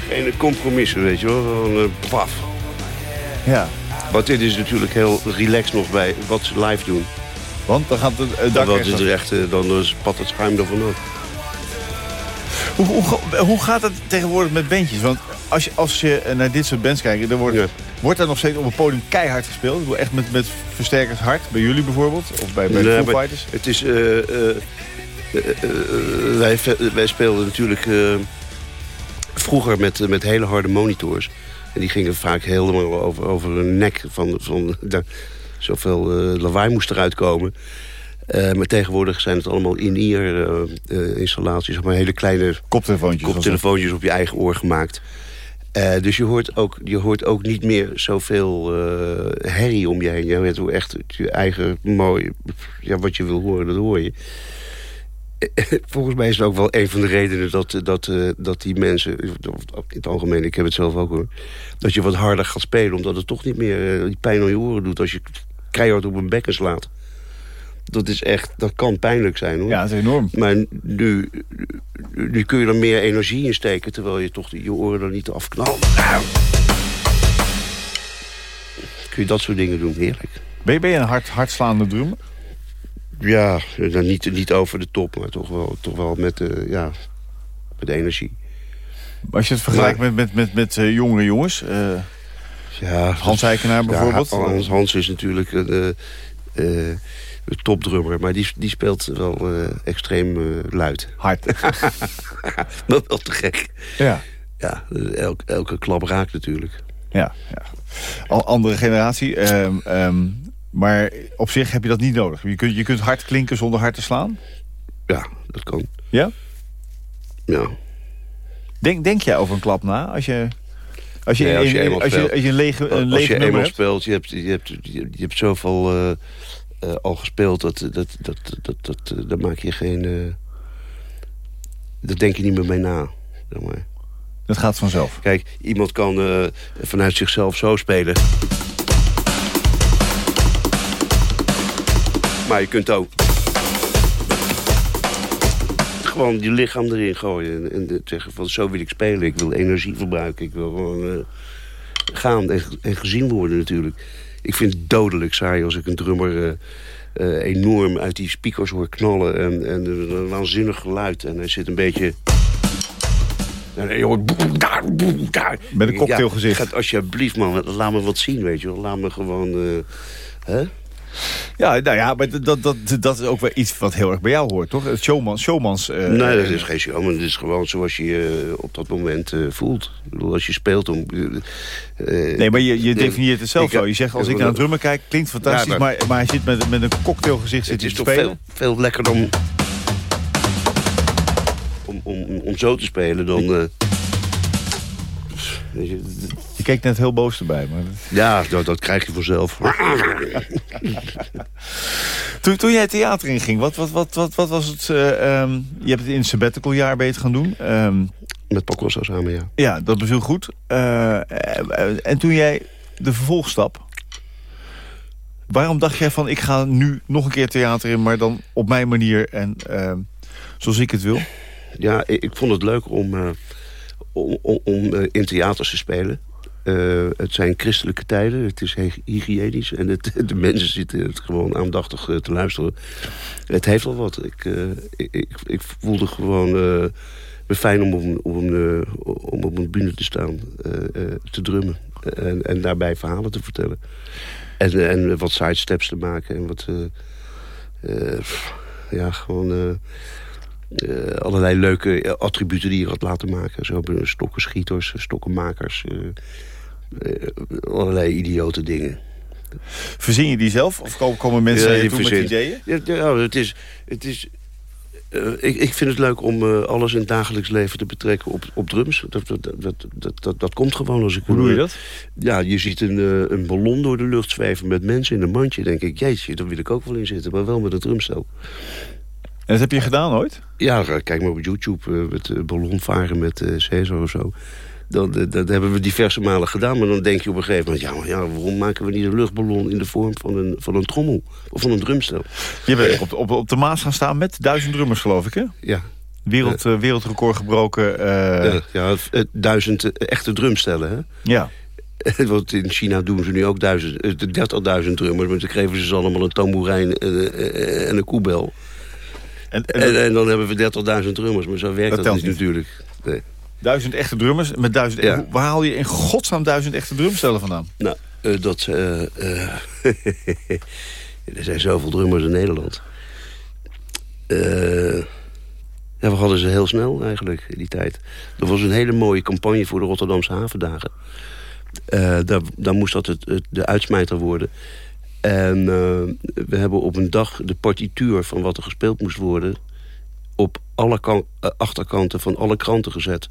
[SPEAKER 4] Geen compromissen, weet je wel. Gewoon, eh, paf.
[SPEAKER 3] Ja,
[SPEAKER 4] Want dit is natuurlijk heel relaxed nog bij wat ze live doen.
[SPEAKER 3] Want dan gaat het, het dak
[SPEAKER 4] is er echt, eh, dan is- spat het schuim ervan op.
[SPEAKER 3] Hoe, hoe, ga- hoe gaat het tegenwoordig met bandjes? Want als je, als je eh, naar dit soort bands kijkt, dan wordt,
[SPEAKER 4] Ja.
[SPEAKER 3] wordt er nog steeds op het podium keihard gespeeld. Ik bedoel, Echt met, met versterkers hard, bij jullie bijvoorbeeld, of bij, bij de
[SPEAKER 4] Nee,
[SPEAKER 3] Foo Fighters.
[SPEAKER 4] Het is... eh, eh, eh, eh, wij, wij speelden natuurlijk eh, vroeger met, eh, met hele harde monitors. En die gingen vaak helemaal over, over hun nek. Van, van, daar, zoveel eh, lawaai moest eruit komen. Eh, maar tegenwoordig zijn het allemaal in-ear eh, eh, installaties. Zeg maar hele kleine
[SPEAKER 3] Koptelefoontjes.
[SPEAKER 4] koptelefoontjes op je eigen oor gemaakt. Dus je hoort, ook, je hoort ook niet meer zoveel herrie om je heen. Je hoort echt je eigen mooi... Ja, wat je wil horen, dat hoor je. *laughs* Volgens mij is het ook wel een van de redenen dat, dat, eh, dat die mensen... In het algemeen, ik heb het zelf ook hoor... dat je wat harder gaat spelen. Omdat het toch niet meer eh, die pijn aan je oren doet... als je keihard op een bekken slaat. Dat is echt... Dat kan pijnlijk zijn hoor.
[SPEAKER 3] Ja, dat is enorm.
[SPEAKER 4] Maar nu, nu kun je er meer energie in steken... terwijl je toch je oren er niet afknalt. Kun je dat soort dingen doen, heerlijk.
[SPEAKER 3] Ben je, ben je een hard, hardslaande drummer?
[SPEAKER 4] Ja, dan niet, niet over de top, maar toch wel, toch wel met, eh, ja, met energie.
[SPEAKER 3] Als je het vergelijkt met, met, met, met eh, jongere jongens. eh,
[SPEAKER 4] Ja,
[SPEAKER 3] Hans Eikenaar bijvoorbeeld.
[SPEAKER 4] Ja, Hans, Hans is natuurlijk een, eh, een topdrummer, maar die, die speelt wel extreem luid.
[SPEAKER 3] hard. *laughs*
[SPEAKER 4] maar wel te gek.
[SPEAKER 3] ja.
[SPEAKER 4] Ja, elk, elke klap raakt natuurlijk.
[SPEAKER 3] Ja, ja. Al andere generatie. ehm, ehm, maar op zich heb je dat niet nodig. Je kunt, je kunt hard klinken zonder hard te slaan.
[SPEAKER 4] Ja, dat kan.
[SPEAKER 3] Ja?
[SPEAKER 4] Ja.
[SPEAKER 3] Denk, denk jij over een klap na? Als je, als je,
[SPEAKER 4] Nee, als je
[SPEAKER 3] als je,
[SPEAKER 4] speelt.
[SPEAKER 3] als je een lege, een
[SPEAKER 4] Als je eenmaal
[SPEAKER 3] hebt.
[SPEAKER 4] speelt, je hebt, je hebt, je, hebt zoveel eh, eh, al gespeeld... Dat, dat, dat, dat, dat, eh, daar maak je geen... eh, daar denk je niet meer mee na. Zeg maar.
[SPEAKER 3] Dat gaat vanzelf.
[SPEAKER 4] Kijk, iemand kan vanuit zichzelf zo spelen. Maar je kunt ook... Gewoon je lichaam erin gooien. En, en zeggen van zo wil ik spelen. Ik wil energie verbruiken. Ik wil gewoon eh, gaan en, en gezien worden natuurlijk. Ik vind het dodelijk saai als ik een drummer... eh, eh, enorm uit die speakers hoor knallen. En, en een waanzinnig geluid. En hij zit een beetje... En je hoort boem, daar, boem, daar.
[SPEAKER 3] Met een cocktailgezicht.
[SPEAKER 4] Ja, gaat alsjeblieft, man, laat me wat zien, weet je wel. Laat me gewoon... hè?
[SPEAKER 3] Ja, nou ja, maar dat, dat, dat is ook wel iets wat heel erg bij jou hoort, toch? Het showmans... showmans eh,
[SPEAKER 4] nee, dat is geen show, maar het is gewoon zoals je je op dat moment eh, voelt. Ik bedoel, als je speelt om... eh,
[SPEAKER 3] Nee, maar je, je definieert het zelf zo. Je zegt, als ik naar een drummer kijk, klinkt fantastisch...
[SPEAKER 4] Ja,
[SPEAKER 3] maar,
[SPEAKER 4] maar-
[SPEAKER 3] maar hij zit met, met een cocktailgezicht
[SPEAKER 4] Het
[SPEAKER 3] zit
[SPEAKER 4] is
[SPEAKER 3] te spelen.
[SPEAKER 4] veel, veel lekkerder om, om, om, om zo te spelen dan...
[SPEAKER 3] keek net heel boos erbij. Maar...
[SPEAKER 4] ja, dat, dat krijg je vanzelf. *laughs*
[SPEAKER 3] Toen, toen jij theater inging, wat, wat, wat, wat, wat was het... eh, ehm, je hebt het in een sabbatical jaar het gaan doen. Ehm,
[SPEAKER 4] Met Pacossa samen, ja.
[SPEAKER 3] ja, dat beviel goed. Eh, eh, en toen jij de vervolgstap... Waarom dacht jij van, ik ga nu nog een keer theater in... maar dan op mijn manier en ehm, zoals ik het wil?
[SPEAKER 4] Ja, ik, ik vond het leuk om, om, om, om, in theaters te spelen. Eh, het zijn christelijke tijden, het is hy- hygiënisch... en *laughs* de mensen zitten het gewoon aandachtig eh, te luisteren. Het heeft wel wat. Ik, eh, ik, ik, ik voelde gewoon eh, me fijn om, om, om, op een bühne te staan, te drummen... En, en daarbij verhalen te vertellen. En, en wat sidesteps te maken en wat... ja, gewoon... allerlei leuke attributen die je had laten maken. Zo hebben stokkenmakers. Allerlei idiote dingen.
[SPEAKER 3] Verzin je die zelf? Of komen- mensen
[SPEAKER 4] Ja,
[SPEAKER 3] je toe met ideeën?
[SPEAKER 4] Ja, ja, het is... Het is eh, ik, ik vind het leuk om eh, alles in het dagelijks leven te betrekken op, op drums. Dat, dat, dat, dat, dat, dat komt gewoon als ik...
[SPEAKER 3] Hoe doe je
[SPEAKER 4] eh,
[SPEAKER 3] dat?
[SPEAKER 4] Ja, je ziet een, eh, een ballon door de lucht zweven met mensen in een mandje. Denk ik, jeetje, daar wil ik ook wel in zitten. Maar wel met een drumstel.
[SPEAKER 3] En dat heb je gedaan ooit?
[SPEAKER 4] Ja, eh, kijk maar op YouTube, eh, met eh, ballonvaren met eh Cesar of zo. Dat, dat, hebben we diverse malen gedaan. Maar dan denk je op een gegeven moment... ja, maar ja, waarom maken we niet een luchtballon in de vorm van een, van een trommel? Of van een drumstel?
[SPEAKER 3] Je bent op, op, op de Maas gaan staan met duizend drummers, geloof ik, hè?
[SPEAKER 4] Ja,
[SPEAKER 3] Wereld, eh, wereldrecord gebroken. eh,
[SPEAKER 4] eh, ja het duizend eh, echte drumstellen, hè?
[SPEAKER 3] ja. *laughs*
[SPEAKER 4] Want in China doen ze nu ook duizend, eh, 30.000 drummers. Maar dan geven ze ze allemaal een tamboerijn en, eh, en een koebel.
[SPEAKER 3] En, en,
[SPEAKER 4] En, en dan hebben we 30.000 drummers. Maar zo werkt
[SPEAKER 3] Dat
[SPEAKER 4] dat,
[SPEAKER 3] telt
[SPEAKER 4] niet
[SPEAKER 3] niet.
[SPEAKER 4] natuurlijk. Nee.
[SPEAKER 3] Duizend echte drummers met duizend...
[SPEAKER 4] Ja.
[SPEAKER 3] Waar haal je in godsnaam duizend echte drumstellen vandaan?
[SPEAKER 4] Nou, eh, dat... eh, eh, *laughs* er zijn zoveel drummers in Nederland. Ja, we hadden ze heel snel eigenlijk in die tijd. Er was een hele mooie campagne voor de Rotterdamse havendagen. Daar, daar moest dat het, het- de uitsmijter worden. En we hebben op een dag de partituur van wat er gespeeld moest worden... op alle kan- achterkanten van alle kranten gezet.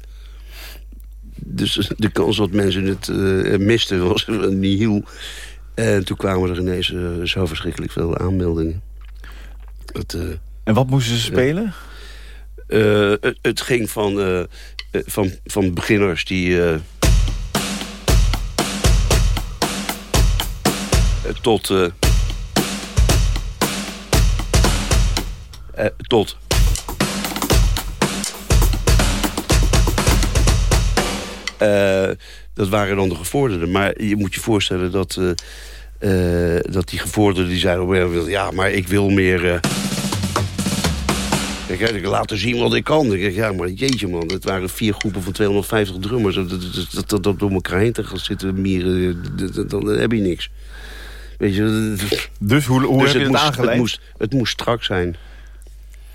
[SPEAKER 4] Dus de kans dat mensen het eh, misten was *laughs* nihil. En toen kwamen er ineens eh, zo verschrikkelijk veel aanmeldingen. Het, eh,
[SPEAKER 3] En wat moesten ze spelen?
[SPEAKER 4] het, het ging van, van, van beginners die... tot... tot... Eh, dat waren dan de gevorderden. Maar je moet je voorstellen dat, eh, eh, dat die gevorderden die zeiden... ja, maar ik wil meer... Kijk, ik laten zien wat ik kan. Ik ja, maar jeetje man, het waren vier groepen van 250 drummers. Dat, dat, dat, door elkaar heen te gaan zitten mieren, dan heb je niks. Weet je,
[SPEAKER 3] Dus hoe, hoe
[SPEAKER 4] dus
[SPEAKER 3] heb je het
[SPEAKER 4] moest, het, moest, het moest strak zijn.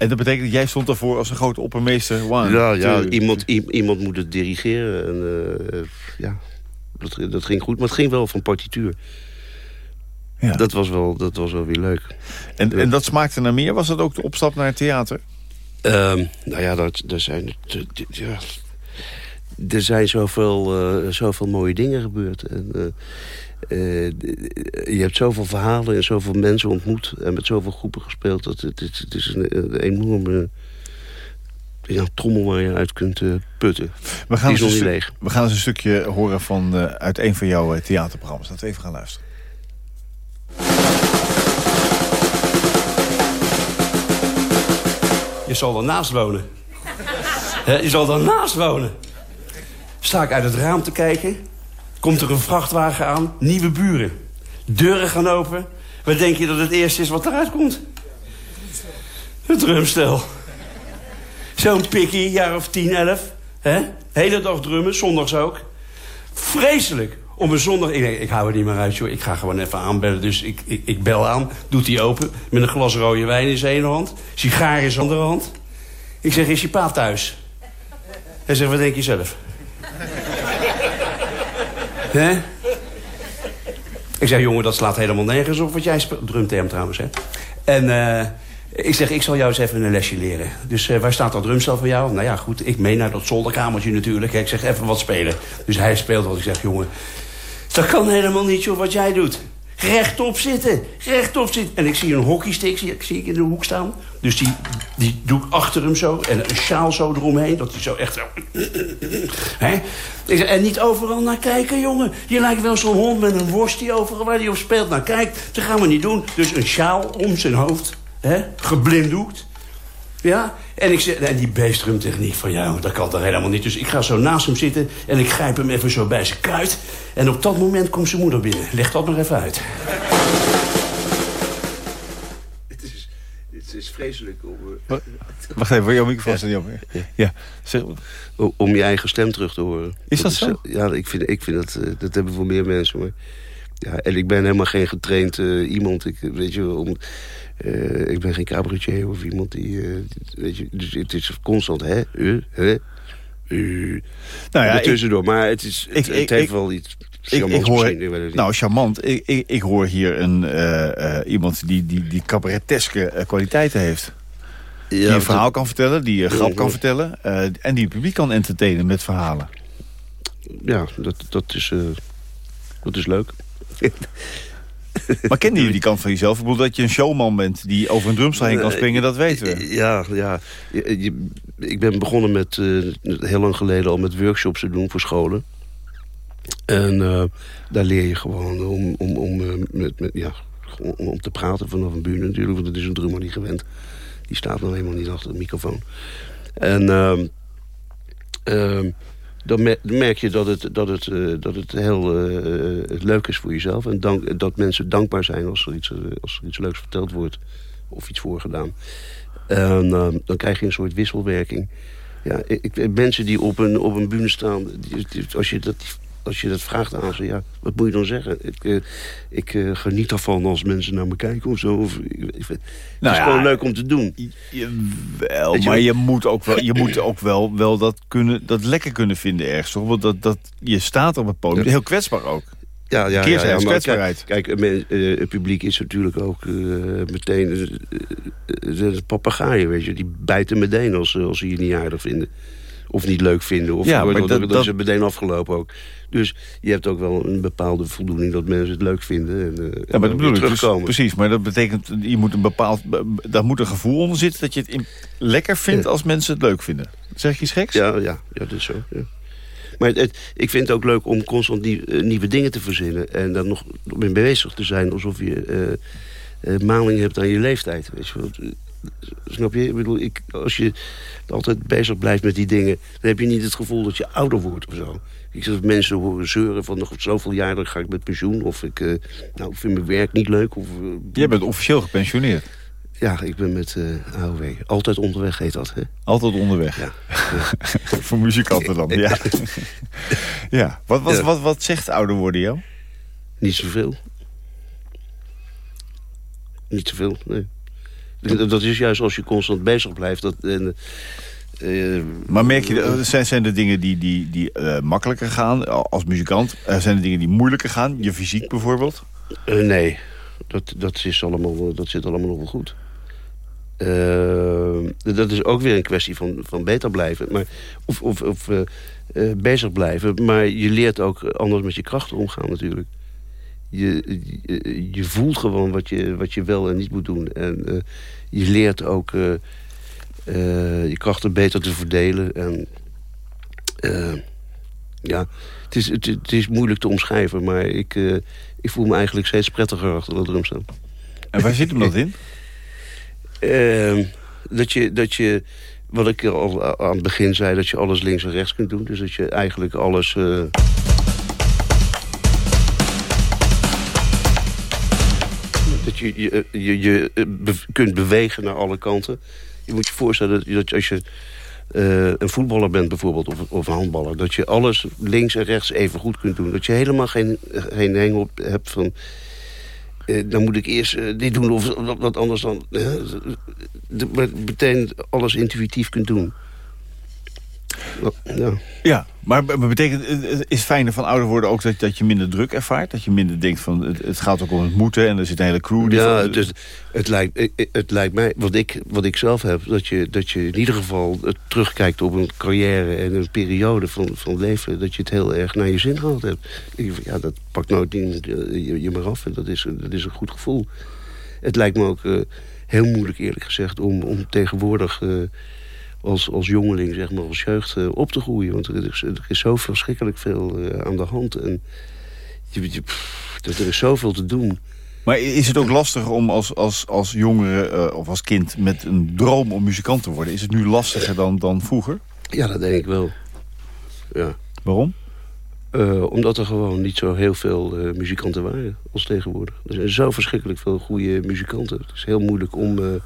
[SPEAKER 3] En dat betekent dat jij stond daarvoor als een grote oppermeester. One,
[SPEAKER 4] Ja, ja
[SPEAKER 3] two.
[SPEAKER 4] iemand, iemand moet het dirigeren. En, eh, ja. Dat, dat ging goed, maar het ging wel van partituur.
[SPEAKER 3] Ja.
[SPEAKER 4] Dat, was wel, dat was wel weer leuk.
[SPEAKER 3] En, en dat smaakte naar meer? Was dat ook de opstap naar het theater?
[SPEAKER 4] Ehm, nou ja, dat, er zijn... Ja, er zijn zoveel, eh, zoveel mooie dingen gebeurd. En, eh, eh, je hebt zoveel verhalen en zoveel mensen ontmoet... en met zoveel groepen gespeeld. Dat het, het, het is een, een enorme ja, trommel waar je uit kunt eh, putten.
[SPEAKER 3] We gaan,
[SPEAKER 4] Die is leeg.
[SPEAKER 3] we gaan eens een stukje horen van, eh, uit een van jouw theaterprogramma's. Laten we even gaan luisteren.
[SPEAKER 5] Je zal ernaast wonen. *laughs* Je zal ernaast wonen. Sta ik uit het raam te kijken. Komt er een vrachtwagen aan. Nieuwe buren. Deuren gaan open. Wat denk je dat het eerste is wat eruit komt? Een drumstel. Zo'n pikkie, jaar of 10, 11. Hè? Hele dag drummen, zondags ook. Vreselijk. Om een zondag... Ik, hou er niet meer uit, joh. Ik ga gewoon even aanbellen. Dus ik, ik, ik bel aan, doet hij open... met een glas rode wijn in zijn ene hand. Sigaar in zijn andere hand. Ik zeg, is je pa thuis? Hij zegt, wat denk je zelf? Hè? Ik zeg, jongen, dat slaat helemaal nergens op wat jij speelt. Drumterm trouwens, hè. En eh, ik zeg, ik zal jou eens even een lesje leren. Dus eh, waar staat dat drumstel van jou? Nou ja, goed, ik mee naar dat zolderkamertje natuurlijk. Ik zeg, even wat spelen. Dus hij speelt wat. Ik zeg, jongen, dat kan helemaal niet, joh, wat jij doet. Rechtop zitten, rechtop zitten. En ik zie een hockeystick, zie zie ik in de hoek staan. Dus die, die doe ik achter hem zo. En een sjaal zo eromheen, dat hij zo echt zo... *clears throat* Hè? En niet overal naar kijken, jongen. Je lijkt wel zo'n hond met een worst die overal waar hij op speelt naar kijkt. Dat gaan we niet doen. Dus een sjaal om zijn hoofd, hè? geblinddoekt. Ja, en, ik zeg, en die beestrumtechniek van jou, dat kan toch helemaal niet. Dus ik ga zo naast hem zitten en ik grijp hem even zo bij zijn kuit. En op dat moment komt zijn moeder binnen. Leg dat nog even uit. *laughs*
[SPEAKER 4] Het is, het is vreselijk om, eh,
[SPEAKER 3] Wat? Wacht even, jouw microfoon staat niet op. Ja. Zeg,
[SPEAKER 4] o- om je eigen stem terug te horen.
[SPEAKER 3] Is dat zo?
[SPEAKER 4] Ja, ik vind, ik vind dat... eh, dat hebben voor meer mensen. Maar, ja, en ik ben helemaal geen getraind eh, iemand. Ik, weet je, om, eh, ik ben geen cabaretier of iemand die... eh, weet je, dus het is constant, hè? Uh, hè? Uh,
[SPEAKER 3] nou ja,
[SPEAKER 4] tussendoor. Maar het, is, het,
[SPEAKER 3] ik-
[SPEAKER 4] het heeft
[SPEAKER 3] ik-
[SPEAKER 4] wel iets
[SPEAKER 3] ik, ik hoor,
[SPEAKER 4] ik
[SPEAKER 3] nou charmant. Ik, ik, ik hoor hier een, eh, iemand die, die, die cabareteske kwaliteiten heeft.
[SPEAKER 4] Ja,
[SPEAKER 3] die een
[SPEAKER 4] dat-
[SPEAKER 3] verhaal kan vertellen, die een grap
[SPEAKER 4] Ja,
[SPEAKER 3] kan vertellen. en die het publiek kan entertainen met verhalen.
[SPEAKER 4] Ja, dat, dat, is, dat is leuk. *laughs* *laughs*
[SPEAKER 3] Maar kennen jullie die kant van jezelf? Ik bedoel dat je een showman bent die over een drumstel heen kan
[SPEAKER 4] Nee,
[SPEAKER 3] springen, dat weten we.
[SPEAKER 4] Ja, ja. Je- ik ben begonnen met, eh, heel lang geleden al met workshops te doen voor scholen. En eh, daar leer je gewoon om, om, om, eh, met, met, ja, om, om te praten vanaf een buur natuurlijk. Want dat is een drummer niet gewend. Die staat nou helemaal niet achter de microfoon. En ehm, ehm, dan mer- merk je dat het, dat het, eh, dat het heel eh, leuk is voor jezelf. En dank, dat mensen dankbaar zijn als er, iets, eh, als er iets leuks verteld wordt. Of iets voorgedaan. En ehm, dan krijg je een soort wisselwerking. Ja, ik, mensen die op een, op een bühne staan... als, je dat, als je dat vraagt aan ze, ja, wat moet je dan zeggen? Ik, eh, ik eh, geniet ervan als mensen naar me kijken of zo. Of, ik, het
[SPEAKER 3] Nou
[SPEAKER 4] is
[SPEAKER 3] ja,
[SPEAKER 4] gewoon leuk om te doen.
[SPEAKER 3] Wel,
[SPEAKER 4] Weet je
[SPEAKER 3] maar je moet ook wel, je moet ook wel, wel dat, kunnen, dat lekker kunnen vinden ergens. Toch? Want dat, dat, je staat op het podium, heel kwetsbaar ook.
[SPEAKER 4] Ja, ja, ja, maar. Kijk, kijk men- eh, het publiek is natuurlijk ook meteen... eh, de papegaaien, weet je. Die bijten meteen als, ze- als ze je niet aardig vinden. Of niet leuk vinden. Of
[SPEAKER 3] Ja, maar dat-
[SPEAKER 4] dat,
[SPEAKER 3] dat-
[SPEAKER 4] is meteen afgelopen ook. Dus je hebt ook wel een bepaalde voldoening dat mensen het leuk vinden. En, eh,
[SPEAKER 3] Ja, maar dat bedoel ik dus,
[SPEAKER 4] terugkomen.
[SPEAKER 3] precies. Maar dat betekent, je moet een bepaald, daar moet een gevoel onder zitten... dat je het in- lekker vindt als mensen het leuk vinden. Zeg je iets geks?
[SPEAKER 4] Ja, ja, ja, dat is zo. Ja. Maar het, het- ik vind het ook leuk om constant die, eh, nieuwe dingen te verzinnen. En dan nog mee bezig te zijn alsof je eh, maling hebt aan je leeftijd. Weet je wel. Snap je? Ik bedoel, ik, als je altijd bezig blijft met die dingen... dan heb je niet het gevoel dat je ouder wordt of zo. Ik zeg dat mensen horen zeuren van nog zoveel jaar... dan ga ik met pensioen of ik, eh, nou, vind mijn werk niet leuk. Of, eh,
[SPEAKER 3] Jij bent officieel gepensioneerd.
[SPEAKER 4] Ja, ik ben met eh AOW. Altijd onderweg heet dat, hè?
[SPEAKER 3] Altijd onderweg.
[SPEAKER 4] Ja. *laughs*
[SPEAKER 3] Voor muzikanten dan, ja. *laughs* ja. Wat, wat,
[SPEAKER 4] Ja.
[SPEAKER 3] Wat, wat zegt ouder worden, jou?
[SPEAKER 4] Niet zoveel. Niet zoveel, nee. Dat is juist als je constant bezig blijft. Dat, en, eh,
[SPEAKER 3] Maar merk je, eh, zijn, zijn er dingen die, die, die eh, makkelijker gaan als muzikant? Eh, zijn er dingen die moeilijker gaan? Je fysiek bijvoorbeeld?
[SPEAKER 4] Eh, nee, dat, dat, is allemaal, dat zit allemaal nog wel goed. Eh, dat is ook weer een kwestie van, van beter blijven. Maar, of of, of eh, eh, bezig blijven. Maar je leert ook anders met je krachten omgaan natuurlijk. Je, je, je voelt gewoon wat je, wat je wel en niet moet doen. En eh, je leert ook eh, eh, je krachten beter te verdelen. En ja, het is, het, het is moeilijk te omschrijven. Maar ik, ik voel me eigenlijk steeds prettiger achter dat drumstel.
[SPEAKER 3] En waar zit hem dat in? *laughs*
[SPEAKER 4] Ehm, dat, je, dat je, wat ik al aan het begin zei, dat je alles links en rechts kunt doen. Dus dat je eigenlijk alles... je je, je, eh, kunt bewegen naar alle kanten. Je moet je voorstellen dat, dat als je eh, een voetballer bent bijvoorbeeld, of, of een handballer... dat je alles links en rechts even goed kunt doen. Dat je helemaal geen, geen hengel hebt van... eh, dan moet ik eerst dit doen of wat, anders dan... maar meteen alles intuïtief kunt doen. Ja.
[SPEAKER 3] Ja, maar be- betekent, eh, eh, is fijner van ouder worden ook dat, dat je minder druk ervaart? Dat je minder denkt van, het, het gaat ook om het moeten en er zit een hele crew... die
[SPEAKER 4] Ja,
[SPEAKER 3] van-
[SPEAKER 4] dus het, lijkt, het, het lijkt mij, wat ik, wat ik zelf heb... Dat je, dat je in ieder geval eh, terugkijkt op een carrière... en een periode van, van leven... dat je het heel erg naar je zin gehad hebt. Ja, dat pakt nooit niet eh, je, je maar af. En dat is, dat is een goed gevoel. Het lijkt me ook eh, heel moeilijk, eerlijk gezegd... om, om tegenwoordig eh, als, als jongeling, zeg maar, als jeugd eh, op te groeien. Want er is, er is zo verschrikkelijk veel eh, aan de hand. En je, je, pff, dat er is zoveel te doen...
[SPEAKER 3] Maar is het ook lastig om als, als, als jongere eh, of als kind met een droom om muzikant te worden? Is het nu lastiger dan, dan vroeger?
[SPEAKER 4] Ja, dat denk ik wel. Ja.
[SPEAKER 3] Waarom?
[SPEAKER 4] Omdat er gewoon niet zo heel veel muzikanten waren als tegenwoordig. Er zijn zo verschrikkelijk veel goede muzikanten. Het is heel moeilijk om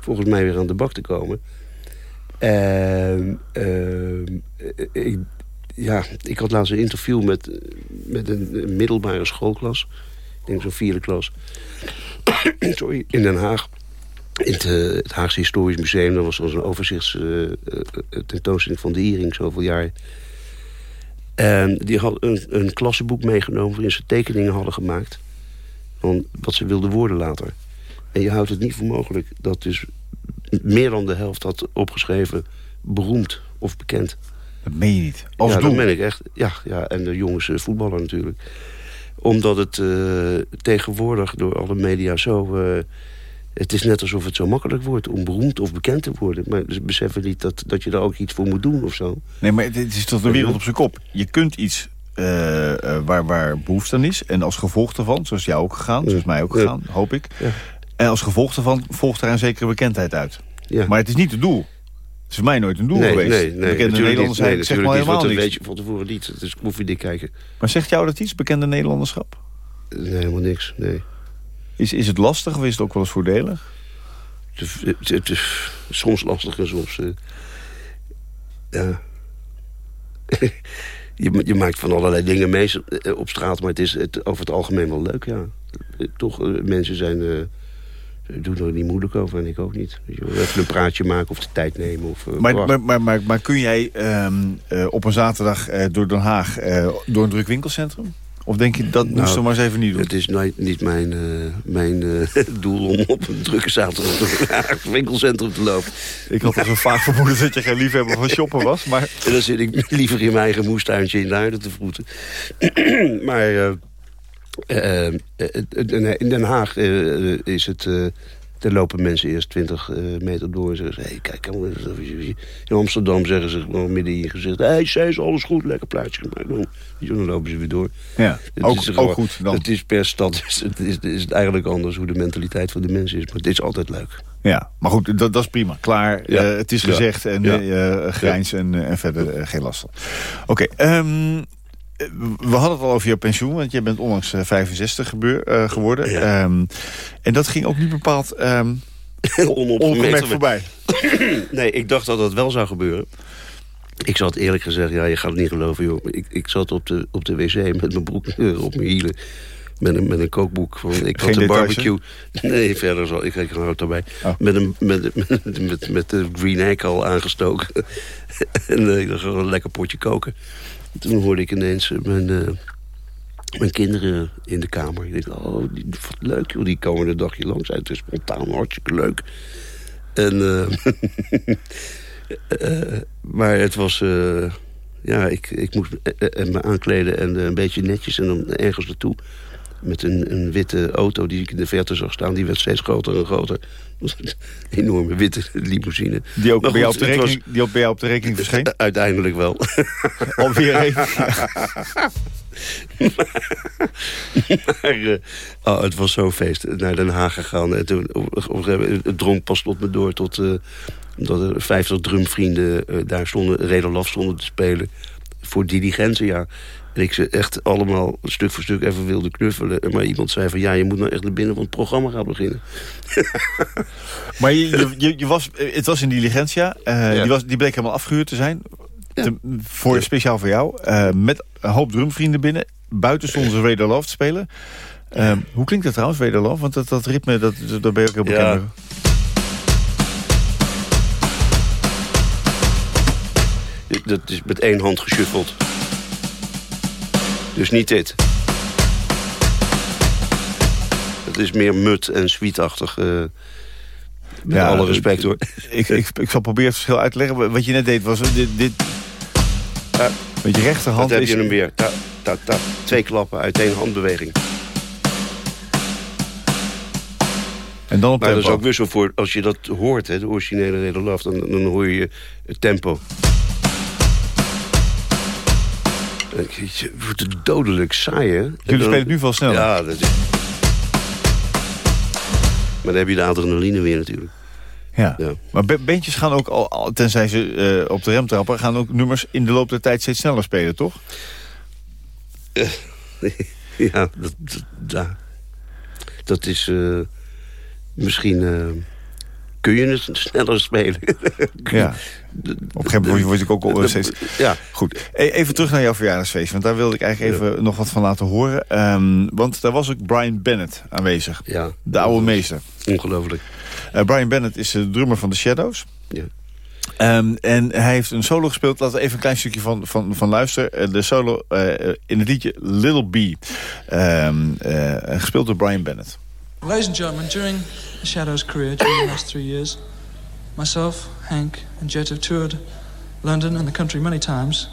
[SPEAKER 4] volgens mij weer aan de bak te komen. Ehm, eh, ik, ja, ik had laatst een interview met, met een, middelbare schoolklas. Ik denk zo'n vierde klas. *coughs* Sorry, in Den Haag. In het, eh, Haagse Historisch Museum. Dat was een overzichtstentoonstelling van de Iering, zoveel jaar. En die had een, een klassenboek meegenomen... waarin ze tekeningen hadden gemaakt... van wat ze wilden worden later. En je houdt het niet voor mogelijk dat dus meer dan de helft had opgeschreven... beroemd of bekend.
[SPEAKER 3] Dat meen je niet. Als
[SPEAKER 4] ja,
[SPEAKER 3] doel.
[SPEAKER 4] dat ben ik echt. Ja, ja, en de jongens eh, voetballen natuurlijk. Omdat het eh, tegenwoordig door alle media zo... eh, het is net alsof het zo makkelijk wordt om beroemd of bekend te worden. Maar ze beseffen niet dat, dat je daar ook iets voor moet doen of zo.
[SPEAKER 3] Nee, maar het is toch de wereld op zijn kop. Je kunt iets waar, waar behoefte aan is. En als gevolg daarvan, zoals jou ook gegaan, zoals mij ook gegaan, hoop ik. En als gevolg daarvan volgt daar een zekere bekendheid uit.
[SPEAKER 4] Ja.
[SPEAKER 3] Maar het is niet het doel. Het is voor mij nooit een doel
[SPEAKER 4] nee,
[SPEAKER 3] geweest.
[SPEAKER 4] nee, nee.
[SPEAKER 3] Bekende Nederlanders
[SPEAKER 4] niet.
[SPEAKER 3] zijn
[SPEAKER 4] Nee,
[SPEAKER 3] zeg maar helemaal
[SPEAKER 4] niet, want
[SPEAKER 3] niks.
[SPEAKER 4] dat weet je van tevoren niet. Het is koffiedik kijken.
[SPEAKER 3] Maar zegt jou dat iets, bekende Nederlanderschap?
[SPEAKER 4] Nee, helemaal niks, nee.
[SPEAKER 3] Is, is het lastig of is het ook wel eens voordelig?
[SPEAKER 4] Het, is- het, het is soms lastig en soms... eh, ja. *laughs* je, je maakt van allerlei dingen mee eh, op straat... maar het is het, over het algemeen wel leuk, ja. Eh, Toch, mensen zijn... doen er niet moeilijk over en ik ook niet. Wel. Even een praatje maken of de tijd nemen. Of, eh,
[SPEAKER 3] Maar, maar, maar, maar, maar kun jij ehm, eh, op een zaterdag eh, door Den Haag... eh, door een druk winkelcentrum? Of denk je, dat
[SPEAKER 4] Nou,
[SPEAKER 3] moesten we maar eens even niet doen?
[SPEAKER 4] Het is nooit, niet mijn, eh, mijn eh, *laughs* doel om op een drukke zaterdag door het winkelcentrum te lopen.
[SPEAKER 3] Ik had al zo vaak vermoeden dat je geen liefhebber van shoppen was. Maar *laughs*
[SPEAKER 4] En dan zit ik liever in mijn eigen moestuintje in Luiden te vroeten. *clears throat* maar eh, eh, eh, in Den Haag is het... er lopen mensen eerst 20 eh, meter door en zeggen ze... Hey, kijk, in Amsterdam zeggen ze gewoon midden in je gezicht... Hé, hey, is alles goed, lekker plaatje gemaakt. Dan, dan lopen ze weer door.
[SPEAKER 3] ja,
[SPEAKER 4] Het
[SPEAKER 3] ook,
[SPEAKER 4] is
[SPEAKER 3] ook goed dan.
[SPEAKER 4] Het is per stad *laughs* is het, is, is het eigenlijk anders hoe de mentaliteit van de mensen is. Maar het is altijd leuk.
[SPEAKER 3] Ja, maar goed, dat, dat is prima. Klaar,
[SPEAKER 4] Ja.
[SPEAKER 3] het is
[SPEAKER 4] Ja.
[SPEAKER 3] gezegd en
[SPEAKER 4] Ja.
[SPEAKER 3] grijns en, en verder geen last van. Oké, ehm, eh, we hadden het al over je pensioen, want jij bent onlangs eh, 65 gebeur, eh, geworden.
[SPEAKER 4] Ja.
[SPEAKER 3] Ehm, en dat ging ook niet bepaald
[SPEAKER 4] Onopgemerkt
[SPEAKER 3] voorbij. *clears throat*
[SPEAKER 4] Nee, ik dacht dat dat wel zou gebeuren. Ik zat eerlijk gezegd, ja, je gaat het niet geloven, joh. Ik, ik zat op de, op de wc met mijn broek eh, op mijn hielen. Met een, met een kookboek. Van, ik
[SPEAKER 3] Geen
[SPEAKER 4] had een barbecue. Nee, verder zal ik een auto bij.
[SPEAKER 3] Oh.
[SPEAKER 4] Met, een, met, met, met, met de green egg al aangestoken. *laughs* en eh, ik dacht, gewoon een lekker potje koken. Toen hoorde ik ineens eh, mijn, eh, mijn kinderen in de kamer. Ik dacht, oh, die, wat leuk joh. Die komen een dagje langs uit. Het is spontaan, hartstikke leuk. En, *laughs* maar het was... ja, ik, ik moest me aankleden en een beetje netjes en dan ergens naartoe. Met een, een witte auto die ik in de verte zag staan. Die werd steeds groter en groter. *laughs* Een enorme witte limousine.
[SPEAKER 3] Die ook bij jou, op de
[SPEAKER 4] het was-
[SPEAKER 3] rekening, die ook bij jou op de rekening verscheen?
[SPEAKER 4] Uiteindelijk wel. *laughs*
[SPEAKER 3] Alweer even. *laughs*
[SPEAKER 4] maar eh, oh, het was zo'n feest. Naar Den Haag gegaan. En toen, het dronk pas tot me door tot... eh, dat er 50 drumvrienden eh, daar stonden, Rederlaf stonden te spelen. Voor diligentie, ja. En ik ze echt allemaal stuk voor stuk even wilde knuffelen. Maar iemand zei van, ja, je moet nou echt naar binnen van het programma gaan beginnen. *laughs*
[SPEAKER 3] Maar je, je, je, was, het was in Diligentia. eh,
[SPEAKER 4] Ja.
[SPEAKER 3] die, was, die bleek helemaal afgehuurd te zijn.
[SPEAKER 4] Ja.
[SPEAKER 3] Te- voor, speciaal voor jou. eh, met een hoop drumvrienden binnen. Buiten stonden ze Radar Love te spelen. Eh, hoe klinkt dat trouwens, Radar Love? Want dat, dat ritme, dat, daar ben je ook heel bekend.
[SPEAKER 4] Dat is met één hand geschuffeld. Dus niet dit. Het is meer mut en sweetachtig. eh met
[SPEAKER 3] Ja,
[SPEAKER 4] alle respect hoor. *laughs*
[SPEAKER 3] Ik, ik, ik zal proberen het verschil uit te leggen. Wat je net deed was... eh, Dit, dit,
[SPEAKER 4] Ja,
[SPEAKER 3] met je rechterhand
[SPEAKER 4] dat heb je hem weer. Ta, ta, ta. Twee klappen uit één handbeweging.
[SPEAKER 3] En dan op
[SPEAKER 4] Maar dat is ook wissel voor, als je dat hoort, hè, de originele Nederland, dan, dan hoor je het tempo. Je wordt het dodelijk saai, hè?
[SPEAKER 3] Jullie
[SPEAKER 4] dan-
[SPEAKER 3] spelen het nu veel sneller.
[SPEAKER 4] Ja, dat is... Maar dan heb je de adrenaline weer natuurlijk.
[SPEAKER 3] Ja.
[SPEAKER 4] Ja.
[SPEAKER 3] Maar ba- bandjes gaan ook, al, tenzij ze eh, op de rem trappen... gaan ook nummers in de loop der tijd steeds sneller spelen, toch? *laughs*
[SPEAKER 4] ja, dat, dat, ja. dat is... eh, misschien eh, kun je het sneller spelen.
[SPEAKER 3] Ja. *laughs* Op een gegeven moment word ik ook al steeds...
[SPEAKER 4] Ja,
[SPEAKER 3] Goed, E- even terug naar jouw verjaardagsfeest. Want daar wilde ik eigenlijk even nog wat van laten horen. Ehm, want daar was ook Brian Bennett aanwezig.
[SPEAKER 4] ja.
[SPEAKER 3] De oude meester.
[SPEAKER 4] Ongelooflijk.
[SPEAKER 3] Eh, Brian Bennett is de drummer van The Shadows.
[SPEAKER 4] Ja.
[SPEAKER 3] Ehm, en hij heeft een solo gespeeld. Laten we even een klein stukje van, van, van luisteren. Eh, de solo eh, in het liedje Little B. Ehm, eh, gespeeld door Brian Bennett.
[SPEAKER 6] Ladies and gentlemen, during the Shadows' career, during the last three years, myself, Hank, and Jet have toured London and the country many times.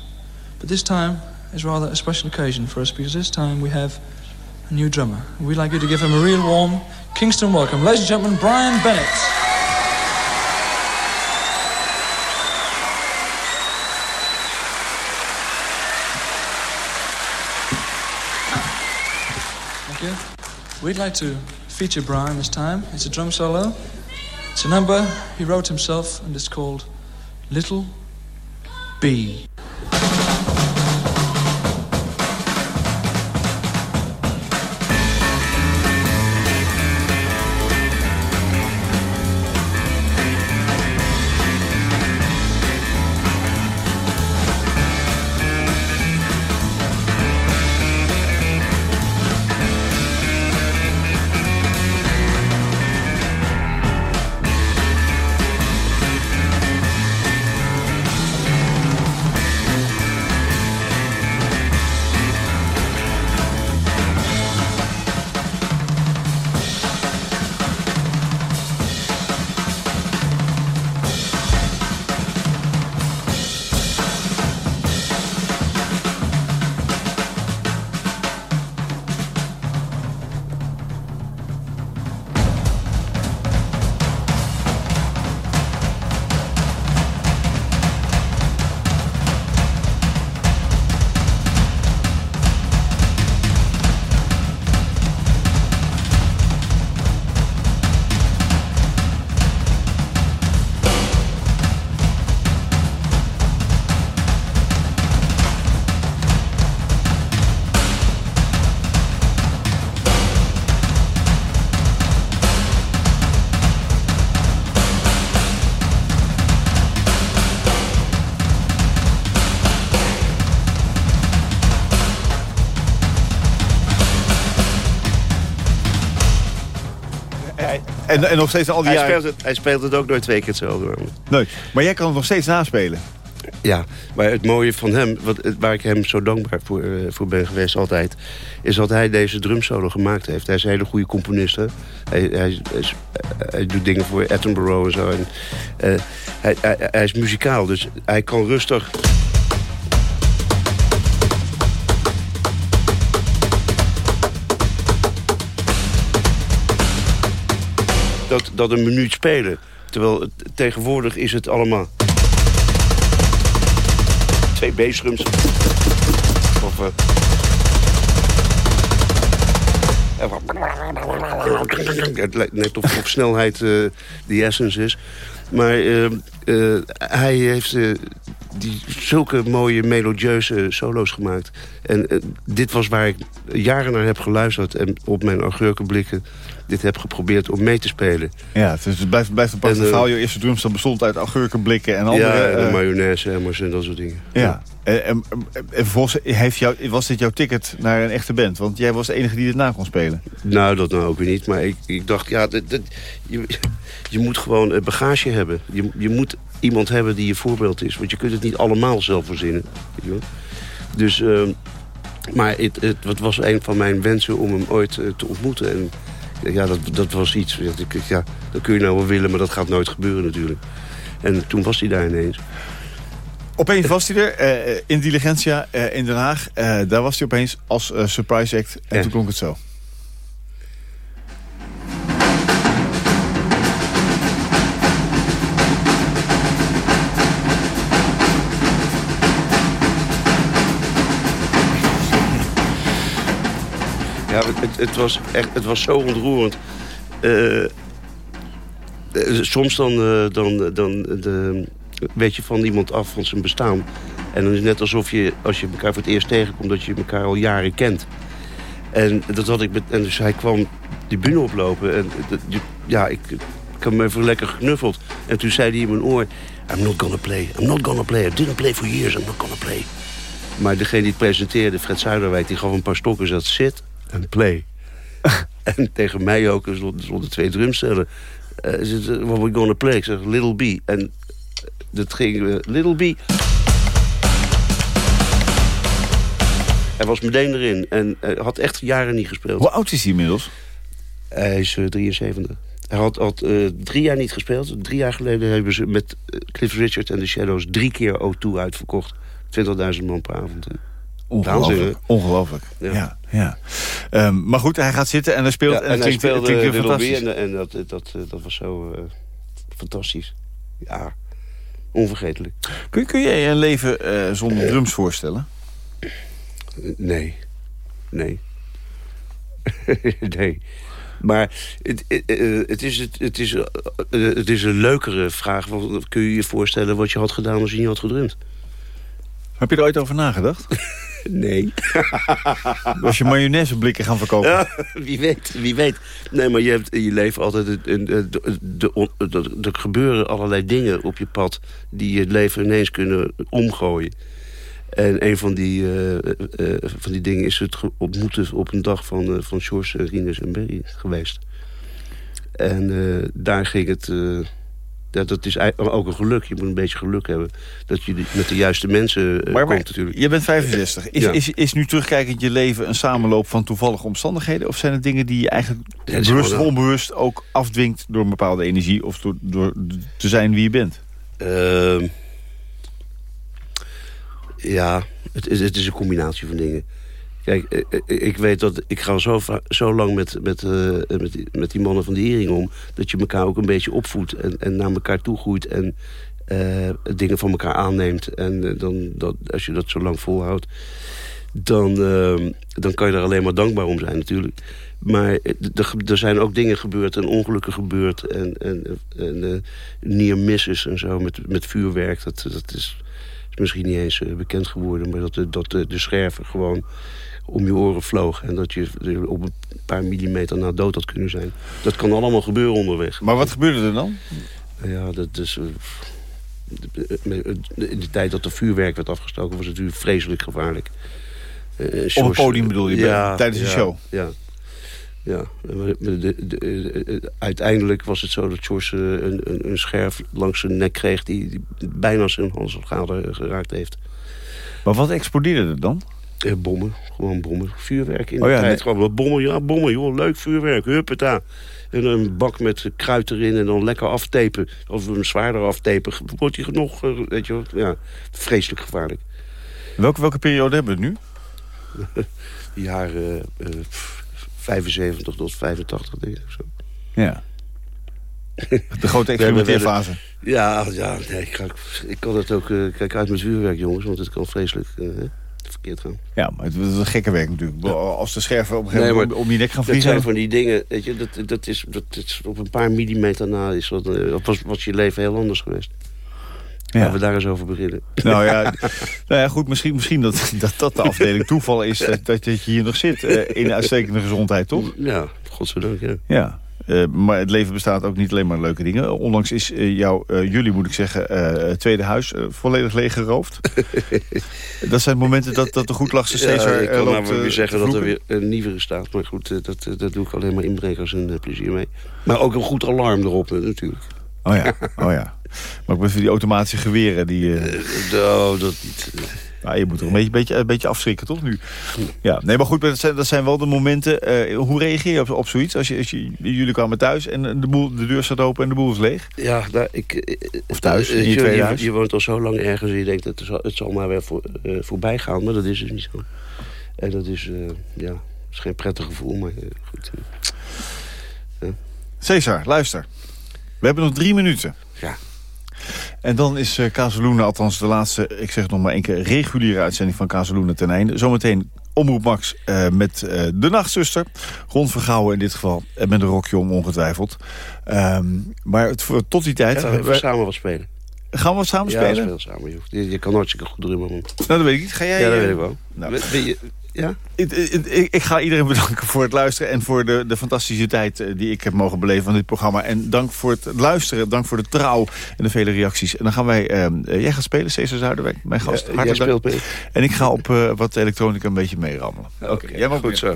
[SPEAKER 6] But this time is rather a special occasion for us because this time we have a new drummer. We'd like you to give him a real warm Kingston welcome. Ladies and gentlemen, Brian Bennett. We'd like to feature Brian this time. It's a drum solo. It's a number he wrote himself, and it's called Little B.
[SPEAKER 3] En, en nog steeds al die
[SPEAKER 4] Hij
[SPEAKER 3] jaren...
[SPEAKER 4] speelt, het, hij speelt het ook nooit twee keer hetzelfde.
[SPEAKER 3] Nee, maar jij kan het nog steeds naspelen.
[SPEAKER 4] Ja, maar het mooie van hem, wat, waar ik hem zo dankbaar voor, eh, voor ben geweest altijd... is dat hij deze drumsolo gemaakt heeft. Hij is een hele goede componist. Hè? Hij, is- hij doet dingen voor Attenborough en zo. En, eh, hij is muzikaal, dus hij kan rustig... Dat, dat een minuut spelen. Terwijl het- tegenwoordig is het allemaal twee bassdrums. Of... lijkt net of op snelheid eh de essence is. Maar eh, eh, hij heeft die, zulke mooie melodieuze solo's gemaakt. En dit was waar ik jaren naar heb geluisterd... en op mijn augurkenblikken dit heb geprobeerd om mee te spelen.
[SPEAKER 3] Ja, het, is, het blijft, blijft een prachtig
[SPEAKER 4] eh,
[SPEAKER 3] verhaal. Je eerste drumstel bestond uit augurkenblikken en andere...
[SPEAKER 4] ja, en
[SPEAKER 3] eh,
[SPEAKER 4] mayonaise, emmers en dat soort dingen.
[SPEAKER 3] ja. En, en, en vervolgens heeft jou, was dit jouw ticket naar een echte band? Want jij was de enige die dit na kon spelen.
[SPEAKER 4] Nou, dat nou ook weer niet. Maar ik, ik dacht, ja, dat, dat- je, je moet gewoon eh, bagage hebben. Je, je moet iemand hebben die je voorbeeld is. Want je kunt het niet allemaal zelf verzinnen. Dus, ehm, maar het, het, het was een van mijn wensen om hem ooit te ontmoeten. En ja, dat, dat was iets. Ja, dat kun je nou wel willen, maar dat gaat nooit gebeuren natuurlijk. En toen was hij daar ineens.
[SPEAKER 3] Opeens was hij er, eh, in Diligentia eh, in Den Haag. Eh, daar was hij opeens als eh, surprise act. En
[SPEAKER 4] Ja.
[SPEAKER 3] toen klonk het zo.
[SPEAKER 4] Het, het, was echt, het was zo ontroerend. Eh, eh, soms dan, eh, dan, dan de, weet je van iemand af van zijn bestaan. En dan is het net alsof je, als je elkaar voor het eerst tegenkomt... dat je elkaar al jaren kent. En dat had ik met, en dus hij kwam die bühne oplopen. En dat- ja, ik, ik heb hem even lekker geknuffeld. En toen zei hij in mijn oor... I'm not gonna play, I'm not gonna play. I didn't play for years, I'm not gonna play. Maar degene die het presenteerde, Fred Zuiderwijk... die gaf een paar stokken en zat sit en play. *laughs* en tegen mij ook, er stonden twee drumstellen. Eh, zei, what we gonna play? Ik zeg, Little B. En eh, dat ging, eh, Little B... Hij was meteen erin en had echt jaren niet gespeeld.
[SPEAKER 3] Hoe oud is hij inmiddels?
[SPEAKER 4] Hij is eh, 73. Hij had, had eh, drie jaar niet gespeeld. Drie jaar geleden hebben ze met eh, Cliff Richard en de Shadows... drie keer O2 uitverkocht. 20.000 man per avond.
[SPEAKER 3] Ongelooflijk. Ongelooflijk. Ja.
[SPEAKER 4] Ja.
[SPEAKER 3] Ja, Ehm, maar goed, hij gaat zitten en hij speelt.
[SPEAKER 4] Ja,
[SPEAKER 3] en,
[SPEAKER 4] hij
[SPEAKER 3] klinkt,
[SPEAKER 4] speelde
[SPEAKER 3] klinkt fantastisch.
[SPEAKER 4] en, en dat, dat, eh, dat was zo eh, fantastisch. Ja, onvergetelijk.
[SPEAKER 3] Kun, kun je je een leven eh, zonder drums voorstellen?
[SPEAKER 4] Eh, Nee. Nee. *laughs* nee. Maar het, eh, eh, het, is, het, is, eh, eh, het is een leukere vraag. Want kun je je voorstellen wat je had gedaan als je niet had gedrumd?
[SPEAKER 3] Heb je er ooit over nagedacht? *laughs*
[SPEAKER 4] Nee. *laughs*
[SPEAKER 3] Was je mayonaiseblikken gaan verkopen?
[SPEAKER 4] Ja, wie weet, wie weet. Nee, maar je hebt in je leven altijd... er gebeuren allerlei dingen op je pad... die je leven ineens kunnen omgooien. En een van die, eh, eh, van die dingen is het ontmoeten op een dag van, eh, van George, eh, Rinus en Berry geweest. En eh, daar ging het... dat, dat is ook een geluk. Je moet een beetje geluk hebben. Dat je met de juiste mensen eh,
[SPEAKER 3] maar,
[SPEAKER 4] komt natuurlijk.
[SPEAKER 3] je bent 65. Is,
[SPEAKER 4] Ja.
[SPEAKER 3] is, is nu terugkijkend je leven een samenloop van toevallige omstandigheden? Of zijn het dingen die je eigenlijk
[SPEAKER 4] Ja,
[SPEAKER 3] bewust of onbewust ook afdwingt door een bepaalde energie? Of door, door te zijn wie je bent?
[SPEAKER 4] Ehm, ja, het het is een combinatie van dingen. Kijk, eh, eh, ik weet dat ik ga zo, zo lang met, met, eh, met, die, mannen van de Hering om... dat je elkaar ook een beetje opvoedt en, en naar elkaar toe groeit... en eh, dingen van elkaar aanneemt. En eh, dan, dat, als je dat zo lang volhoudt... Dan, ehm, dan kan je er alleen maar dankbaar om zijn natuurlijk. Maar eh, er, zijn ook dingen gebeurd en ongelukken gebeurd... en, en, en eh, zo met, met vuurwerk. Dat, dat is misschien niet eens eh, bekend geworden... maar dat, de- dat de, de scherven gewoon om je oren vloog... en dat je op een paar millimeter na dood had kunnen zijn. Dat kan allemaal gebeuren onderweg.
[SPEAKER 3] Maar wat gebeurde er dan?
[SPEAKER 4] Ja, dat is... eh, in de tijd dat er vuurwerk werd afgestoken... was het natuurlijk vreselijk gevaarlijk. Eh,
[SPEAKER 3] Op het
[SPEAKER 4] George-
[SPEAKER 3] podium bedoel je, bij- tijdens de
[SPEAKER 4] ja,
[SPEAKER 3] show?
[SPEAKER 4] Ja. Ja, de, de, de, uiteindelijk was het zo dat George een, een, een, scherf langs zijn nek kreeg... die, die bijna zijn halsgader geraakt heeft.
[SPEAKER 3] Maar wat explodeerde er dan?
[SPEAKER 4] Eh, bommen, gewoon bommen. Vuurwerk in oh, de ja, tijd. Nee. Gewoon bommen, ja, bommen, joh, leuk vuurwerk, huppeta. En een bak met kruid erin en dan lekker aftepen. Of een zwaarder aftepen. Wordt hij nog, weet je ja, vreselijk gevaarlijk.
[SPEAKER 3] Welke, welke periode hebben we nu? *laughs*
[SPEAKER 4] jaren uh, 75 tot 85, denk ik. Zo.
[SPEAKER 3] Ja. De grote *laughs* experimenteerfase.
[SPEAKER 4] Ja, ja nee, ik, ik kan het ook... Uh, kijk uit met vuurwerk, jongens, want het kan vreselijk uh, verkeerd gaan.
[SPEAKER 3] Ja, maar het is een gekke werk natuurlijk. Als de scherven op een gegeven moment om je nek gaan vliegen...
[SPEAKER 4] Dat zijn van die dingen, weet je, dat, dat, is, dat is op een paar millimeter na... Is wat, uh, was, was je leven heel anders geweest. Ja. Laten we daar eens over beginnen.
[SPEAKER 3] Nou ja, *laughs* nou ja goed, misschien, misschien dat, dat dat de afdeling toeval is... dat, dat je hier nog zit uh, in uitstekende gezondheid, toch?
[SPEAKER 4] Ja, godzijdank, ja.
[SPEAKER 3] Ja, uh, maar het leven bestaat ook niet alleen maar leuke dingen. Onlangs is uh, jouw, jullie moet ik zeggen, tweede huis volledig leeggeroofd. *laughs* dat zijn momenten dat, dat de goedlachse Caesar ja,
[SPEAKER 4] ik kan loopt, maar weer zeggen dat er weer een nieuwere staat. Maar goed, dat, dat doe ik alleen maar inbrekers en plezier mee. Maar ook een goed alarm erop natuurlijk.
[SPEAKER 3] Oh ja, oh ja. Maar ben voor die automatische geweren die...
[SPEAKER 4] Uh... Oh, dat niet.
[SPEAKER 3] Nou, je moet er een beetje, beetje, een beetje afschrikken, toch nu? Ja, nee, maar goed, dat zijn, dat zijn wel de momenten... Uh, hoe reageer je op, op zoiets? Als, je, als je, jullie kwamen thuis en de, boel, de deur staat open en de boel is leeg?
[SPEAKER 4] Ja, nou, ik...
[SPEAKER 3] Of thuis,
[SPEAKER 4] in je, tweede huis? Je, woont al zo lang ergens en je denkt... dat het, zal, het zal maar weer voor, uh, voorbij gaan, maar dat is dus niet zo. En dat is, ja, is geen prettig gevoel, maar goed.
[SPEAKER 3] Cesar, luister. We hebben nog drie minuten.
[SPEAKER 4] Ja.
[SPEAKER 3] En dan is uh, althans de laatste, ik zeg het nog maar één keer... reguliere uitzending van Kazeluna ten einde. Zometeen Omroep Max uh, met uh, de nachtzuster. Ron Vergouwen in dit geval. En met een rokje om ongetwijfeld. Um, maar het, tot die tijd...
[SPEAKER 4] Ja, we samen wat spelen.
[SPEAKER 3] Gaan we wat samen
[SPEAKER 4] ja,
[SPEAKER 3] spelen?
[SPEAKER 4] Ja, spelen samen. Je, je kan hartstikke goed drummen.
[SPEAKER 3] Nou, dat weet ik niet. Ga jij...
[SPEAKER 4] Ja, dat weet ik wel. Nou. je, ja?
[SPEAKER 3] Ik, ik, ik, ga iedereen bedanken voor het luisteren... en voor de, de fantastische tijd eh, die ik heb mogen beleven van dit programma. En dank voor het luisteren, dank voor de trouw en de vele reacties. En dan gaan wij... Uh, jij gaat spelen, Cesar Zuiderwijk, mijn gast.
[SPEAKER 4] Ja, jij speelt.
[SPEAKER 3] En ik ga op uh, wat elektronica een beetje meerammelen.
[SPEAKER 4] Oké, okay, jij mag goed zo.